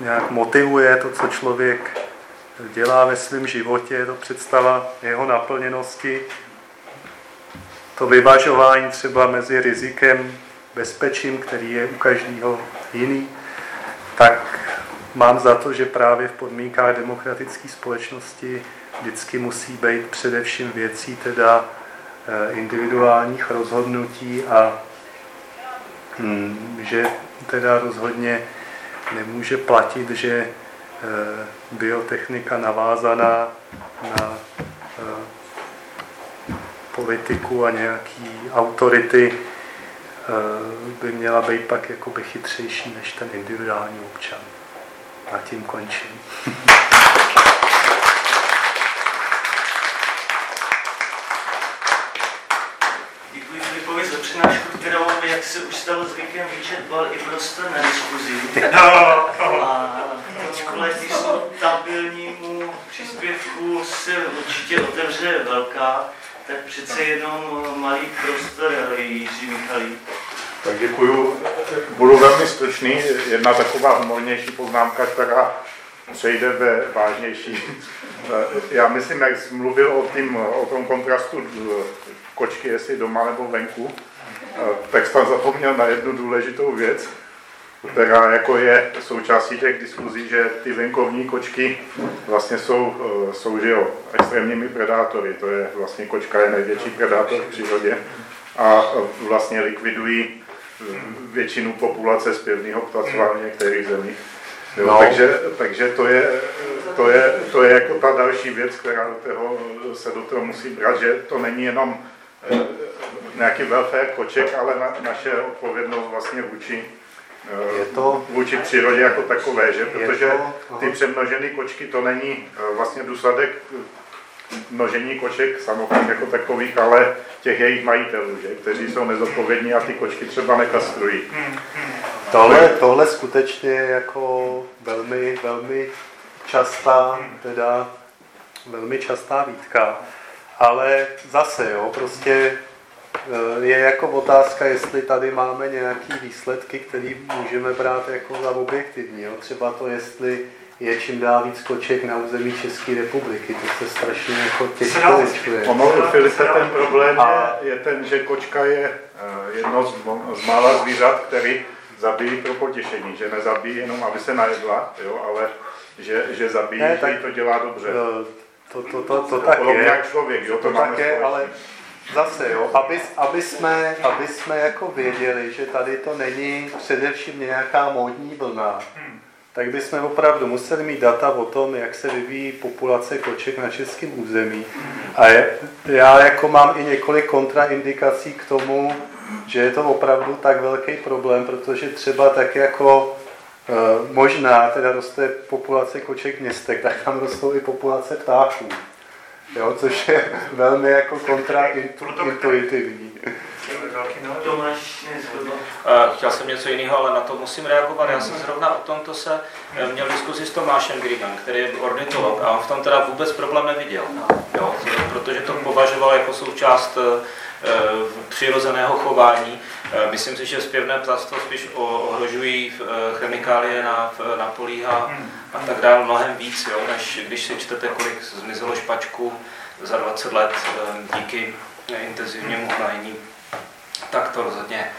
nějak motivuje to, co člověk dělá ve svém životě, je to představa jeho naplněnosti, to vyvažování třeba mezi rizikem, bezpečím, který je u každého jiný, tak mám za to, že právě v podmínkách demokratické společnosti vždycky musí být především věcí teda eh, individuálních rozhodnutí a hm, že teda rozhodně nemůže platit, že Eh, biotechnika navázaná na eh, politiku a nějaký autority by měla být pak jakoby chytřejší než ten individuální občan. A tím končím. Děkuji Filipovi za přednášku, kterou, jak se už stalo zvykem, vyčetval i prostor na diskuzi. No. A ačkoliv stabilnímu příspěvku se určitě otevře velká, tak přece jenom malý prostor, Jiří Michalí. Tak děkuju. Budu velmi stručný. Jedna taková humornější poznámka, která přejde ve vážnější. Já myslím, jak jsi mluvil o, tým, o tom kontrastu kočky, jestli doma nebo venku, tak jsem zapomněl na jednu důležitou věc, která jako je součástí těch diskuzí, že ty venkovní kočky vlastně jsou, eh, jsou že jo, extrémními predátory. To je vlastně kočka je největší predátor v přírodě a vlastně likvidují eh, většinu populace zpěvného ptactva v některých zemích. Jo, no. takže, takže to, je, to, je, to je jako ta další věc, která do toho, se do toho musí brát, že to není jenom eh, nějaký welfare koček, ale na, naše odpovědnost vlastně vůči, eh, Je to- vůči přírodě jako takové, že? Protože to- ty přemnožené kočky to není eh, vlastně důsledek eh, množení koček samotných jako takových, ale těch jejich majitelů, že? kteří jsou nezodpovědní a ty kočky třeba nekastrují. Tohle, tohle skutečně je jako velmi, velmi častá, teda velmi častá výtka. Ale zase, jo, prostě eh, je jako otázka, jestli tady máme nějaký výsledky, které můžeme brát jako za objektivní. Jo. Třeba to, jestli je čím dál víc koček na území České republiky. To se strašně jako těžko určuje. Ono, Filipe, ten problém A- je, je ten, že kočka je eh, jedno z, z mála zvířat, který zabíjí pro potěšení, že nezabíjí jenom, aby se najedla, jo, ale že, že zabíjí, Ne, že tak- to dělá dobře. Eh, To, to, to, to tak Podobně je. jak člověk, jo, to, To máme tak je, ale zase, jo, aby, aby, jsme, aby jsme jako věděli, že tady to není především nějaká módní vlna, tak bychom opravdu museli mít data o tom, jak se vyvíjí populace koček na českém území. A je, já jako mám i několik kontraindikací k tomu, že je to opravdu tak velký problém, protože třeba tak jako e, možná teda roste populace koček v městech, tak tam rostou i populace ptáků. Jo, což je velmi jako kontraintuitivní. Velký Eh, Chtěl jsem něco jiného, ale na to musím reagovat. Já jsem zrovna o tomto se eh, měl diskuzi s Tomášem Grigem, který je ornitolog a on v tom teda vůbec problém neviděl. Jo, protože to považoval jako součást eh, přirozeného chování. Myslím si, že zpěvné ptactvo spíš ohrožují chemikálie na, na polích a, a tak dále mnohem víc, jo, než když si čtete, kolik zmizelo špačků za 20 let díky intenzivnímu hnojení tak to rozhodně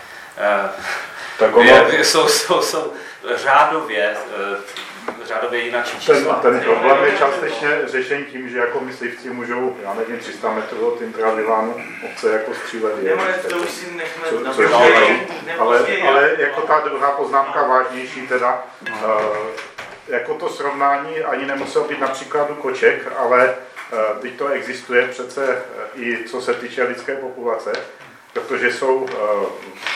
Tak ono, je, jsou, jsou, jsou řádově, eh, řádově jinak ten, čísla. ten problém je částečně řešen tím, že jako myslivci můžou, já nevím, 300 metrů od intradivánu obce jako střílet. je. To už si nechme Co-. Ne, ale, ale jako ta druhá poznámka vážnější teda, uh, jako to srovnání ani nemuselo být na příkladu koček, ale teď to existuje přece i co se týče lidské populace, protože jsou uh,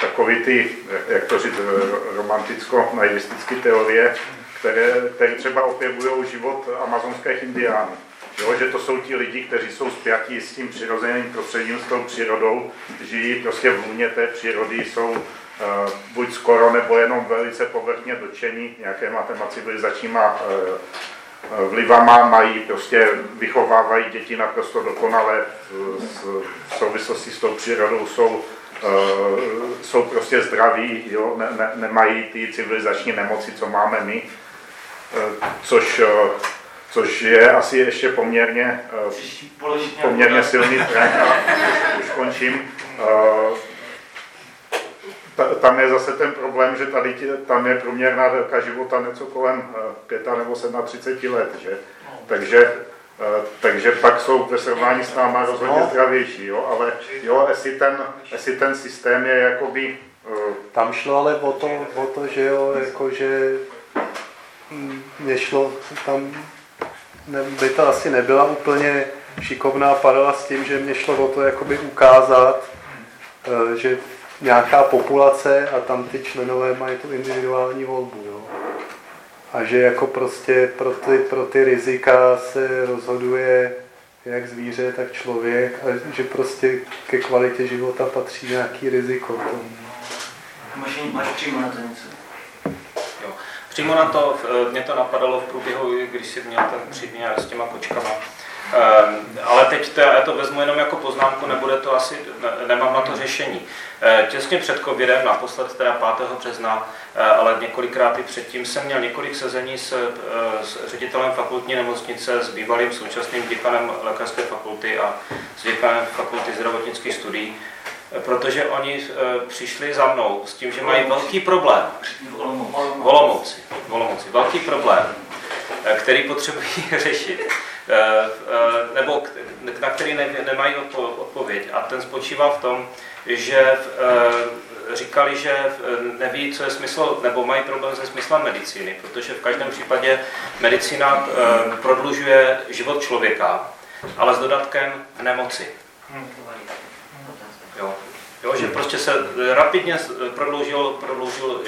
takový ty, jak to říct, eh, romanticko-naivistické teorie, které, které třeba objevují život amazonských indiánů. Jo, že to jsou ti lidi, kteří jsou spjatí s tím přirozeným prostředím, s tou přírodou, žijí prostě v lůně té přírody, jsou uh, buď skoro nebo jenom velice povrchně dotčení nějakéma těma civilizačníma uh, vlivama, mají prostě, vychovávají děti naprosto dokonale v, souvislosti s tou přírodou, jsou, uh, jsou prostě zdraví, jo, ne, ne, nemají ty civilizační nemoci, co máme my, uh, což, uh, což je asi ještě poměrně poměrně silný trend a už končím. Eh, ta- Tam je zase ten problém, že tady ti- tam je průměrná délka života něco kolem eh, 5 nebo 37 let, že? Takže, eh, takže pak jsou ve srovnání s náma rozhodně No. zdravější, jo? ale jo, jestli ten, jestli ten systém je jakoby eh, Tam šlo ale o to, o to že jo, jako že nešlo tam, ne, by to asi nebyla úplně šikovná paralela s tím, že mě šlo o to jakoby ukázat, eh, že nějaká populace a tam ty členové mají tu individuální volbu, jo. A že jako prostě pro ty, pro ty rizika se rozhoduje jak zvíře, tak člověk a že prostě ke kvalitě života patří nějaký riziko. To, Máš, máš přímo na to něco? Přímo na to, mě to napadalo v průběhu, když si měl ten příměr s těma kočkama. Ehm, ale teď to, já to vezmu jenom jako poznámku, nebude to asi, ne, nemám na to řešení. Eh, těsně před covidem, naposled teda 5. března, eh, ale několikrát i předtím jsem měl několik sezení s, eh, s ředitelem fakultní nemocnice, s bývalým současným děkanem lékařské fakulty a s děkanem fakulty zdravotnických studií, eh, protože oni přišli za mnou s tím, že mají velký problém V Olomouci. v Olomouci, v Olomouci. Velký problém, který potřebují řešit, nebo k- na který ne, nemají odpo, odpověď. A ten spočívá v tom, že eh, říkali, že eh, neví, co je smysl, nebo mají problém se smyslem medicíny, protože v každém případě medicína eh, prodlužuje život člověka, ale s dodatkem nemoci. Jo. Jo, že prostě se rapidně prodloužil, prodloužil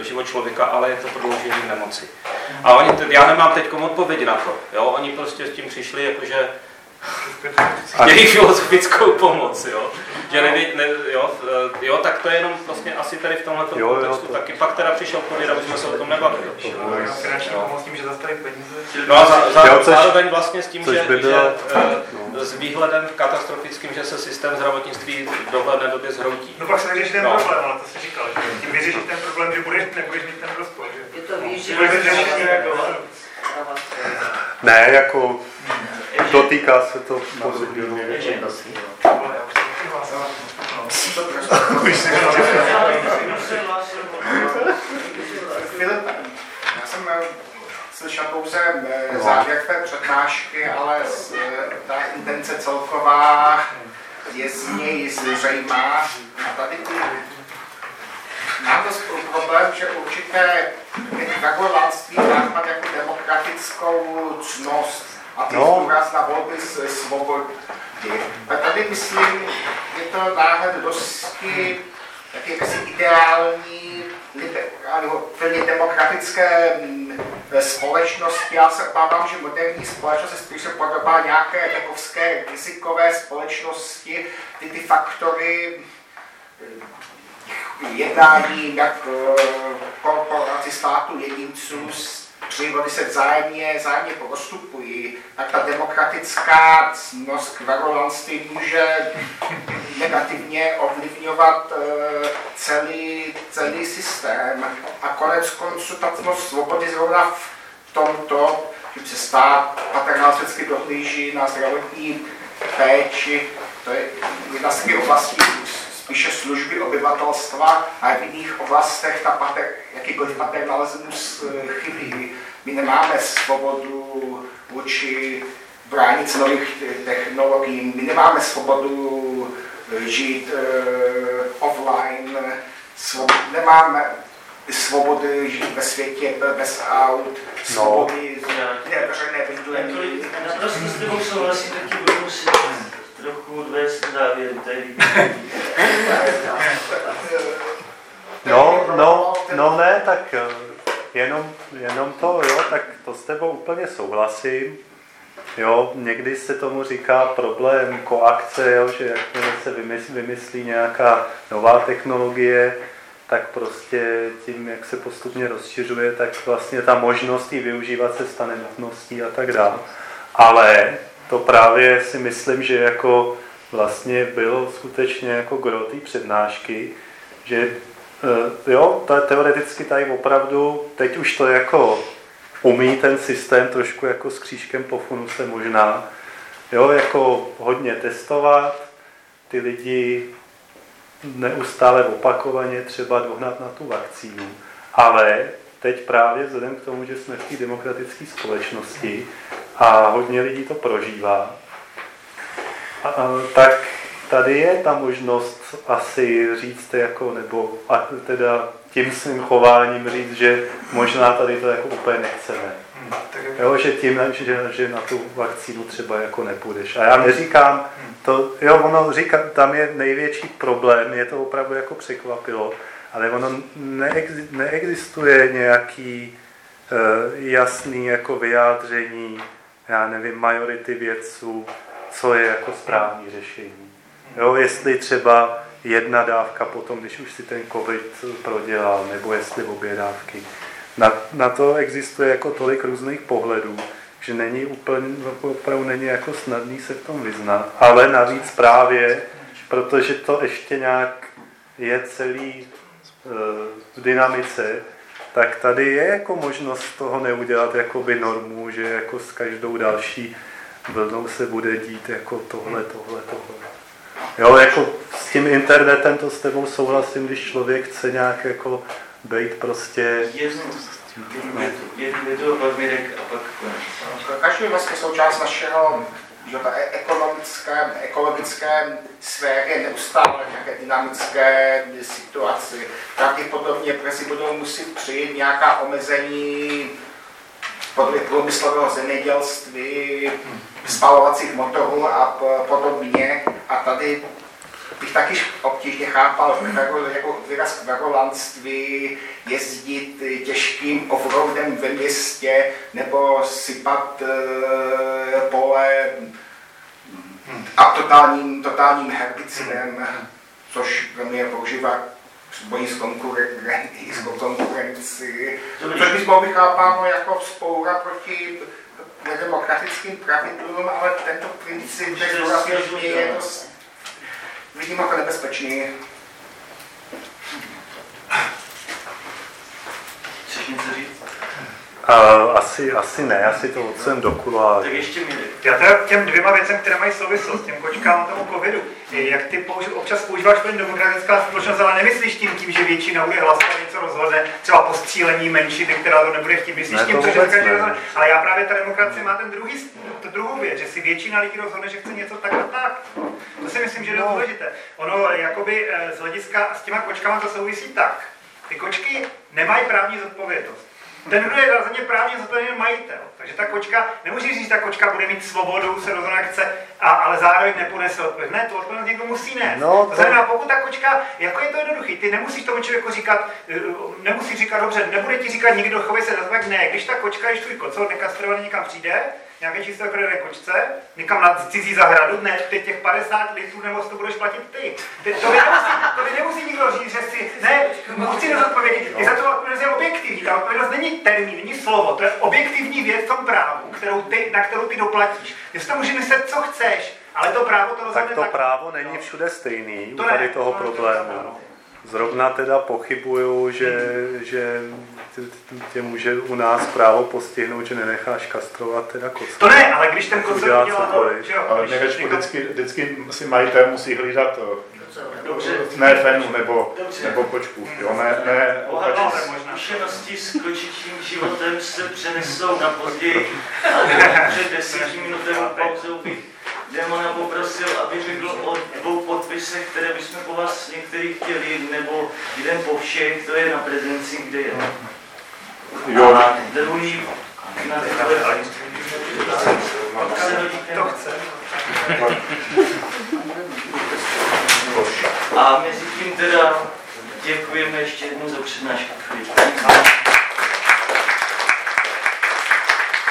život člověka, ale je to prodloužení nemoci. A oni, já nemám teď odpovědi na to. Jo? Oni prostě s tím přišli, jakože chtějí filozofickou pomoc, jo. Že neví, ne, jo, eh, jo, tak to je jenom vlastně asi tady v tomhle kontextu to... taky. Pak teda přišel covid, aby jsme se o tom nebavili. Finanční pomoc tím, že zastaví peníze. No a za, za, jo, což, zároveň vlastně s tím, že, by bylo, že no. s výhledem katastrofickým, že se systém zdravotnictví v dohledné době zhroutí. No pak se vyřeší ten no. problém, ale to si říkal, že tím vyřešit ten problém, že budeš, nebudeš mít ten rozpor. Že? Je to víš, že ne, jako dotýká se to podobně. já jsem eh, slyšel pouze eh, závěr té přednášky, ale eh, ta intence celková je z něj zřejmá. A tady to problém, že určité dragolanství vnímat jako demokratickou cnost a ty no. důraz na volby svobody. A tady myslím, je to náhled dosti jakési ideální, plně demokratické mm, společnosti. Já se obávám, že moderní společnost se spíše podobá nějaké takovské rizikové společnosti, ty ty faktory jednání jak eh, korporaci státu jedinců přírody se vzájemně, vzájemně postupují, tak ta demokratická cnost kvarolanství může negativně ovlivňovat eh, celý, celý systém. A konec konců ta cnost svobody zrovna v tomto, že se stát paternalisticky dohlíží na zdravotní péči, to je jedna z těch oblastí spíše služby obyvatelstva a v jiných oblastech ta pater, jakýkoliv paternalismus eh, chybí. My nemáme svobodu vůči bránit nových technologií, my nemáme svobodu eh, žít uh, offline, svob, nemáme svobody žít ve světě bez aut, no. svobody no. veřejné bydlení. Naprosto s tebou souhlasím, taky budu muset trochu závěr. No, no, no ne, tak eh, jenom, jenom to, jo, tak to s tebou úplně souhlasím. Jo, někdy se tomu říká problém koakce, jo, že jakmile se vymyslí, vymyslí nějaká nová technologie, tak prostě tím, jak se postupně rozšiřuje, tak vlastně ta možnost ji využívat se stane nutností a tak dále. Ale to právě si myslím, že jako vlastně bylo skutečně jako gro té přednášky, že eh, jo, to je teoreticky tady opravdu, teď už to jako umí ten systém trošku jako s křížkem po funuse možná, jo, jako hodně testovat, ty lidi neustále opakovaně třeba dohnat na tu vakcínu, ale teď právě vzhledem k tomu, že jsme v té demokratické společnosti a hodně lidí to prožívá, a, a, tak tady je ta možnost asi říct jako, nebo a teda tím svým chováním říct, že možná tady to jako úplně nechceme. Jo, že tím, že, že na tu vakcínu třeba jako nepůjdeš. A já neříkám, to, jo, ono říká, tam je největší problém, je to opravdu jako překvapilo, ale ono neexistuje nějaký uh, jasný jako vyjádření, já nevím, majority vědců, co je jako správný řešení. Jo, jestli třeba jedna dávka potom, když už si ten covid prodělal, nebo jestli obě dávky. Na, na to existuje jako tolik různých pohledů, že není úplně, opravdu není jako snadný se v tom vyznat. Ale navíc právě, protože to ještě nějak je celý v dynamice, tak tady je jako možnost toho neudělat jakoby normu, že jako s každou další vlnou se bude dít jako tohle, tohle, tohle. Jo, jako s tím internetem to s tebou souhlasím, když člověk chce nějak jako být prostě... Jednu, jednu, jednu, a pak konec. Každý vlastně součást našeho že ta e- ekonomické, ekologické sféry je neustále nějaké dynamické situaci. Pravděpodobně brzy budou muset přijít nějaká omezení podle průmyslového zemědělství, spalovacích motorů a podobně. A tady bych taky obtížně chápal jako výraz kvarolanství, jezdit těžkým offroadem ve městě nebo sypat e, pole a totálním, totálním herbicidem, což pro mě používá bojí s konkurencí, s konkurenci, což bys mohl vychápáno jako vzpoura proti nedemokratickým pravidlům, ale tento princip je dost, vidím jako nebezpečný. Chceš něco říct? Uh, asi, asi ne, asi to odsem do kuláru. Tak ještě mi Já teda těm dvěma věcem, které mají souvislost, těm kočkám a tomu covidu, jak ty použi- občas používáš pojem demokratická společnost, ale nemyslíš tím, tím, že většina bude hlasovat, něco rozhodne, třeba postřílení menšiny, která to nebude chtít, myslíš Ne, tím, to že ne. rozhodne. Ale já právě ta demokracie má ten druhý, tu druhou věc, že si většina lidí rozhodne, že chce něco tak a tak. To si myslím, že je No. důležité. Ono jakoby eh, z hlediska s těma kočkama to souvisí tak. Ty kočky nemají právní zodpovědnost. Ten, kdo je za ně právně zodpovědný majitel. Takže ta kočka, nemůže říct, že ta kočka bude mít svobodu, se rozhodne, jak chce, a, ale zároveň neponese odpovědnost. Ne, tu odpovědnost někdo musí nést. No, to to- znamená, pokud ta kočka, jako je to jednoduchý, ty nemusíš tomu člověku říkat, eh, nemusíš říkat dobře, nebude ti říkat nikdo, chovej se tak ne, když ta kočka, když tvůj kocor nekastrovaný někam přijde, nějaké číslo krve kočce, někam na cizí zahradu, ne, teď těch 50 litrů nebo to budeš platit ty. ty to, nemusí, to by nemusí nikdo říct, že si, ne, musí nezodpovědět, je za to odpovědnost je objektivní, ta odpovědnost není termín, není slovo, to je objektivní věc v tom právu, kterou ty, na kterou ty doplatíš. Ty si to můžeš myslet, co chceš, ale to právo to rozhodne Tak to právo není všude stejný To u ne, tady toho problému. no. Zrovna teda pochybuju, že, že tě, může u nás právo postihnout, že nenecháš kastrovat teda kocku. To ne, ale když ten kocor Udělá udělá to, jo, Ale řečku někdo- vždycky, vždycky si majitel musí hlídat Dobře. ne fenu nebo, Dobře. nebo kočku, jo, ne, ne opačně. to je možná. Zkušenosti s kočičím životem se přenesou na později. A před desetiminutovou pauzou bych Demona poprosil, aby řekl o dvou podpisech, které bychom po vás některých chtěli, nebo jeden po všech, to je na prezenci, kde je. Jo, A. A mezi tím teda děkujeme ještě jednou za přednášku.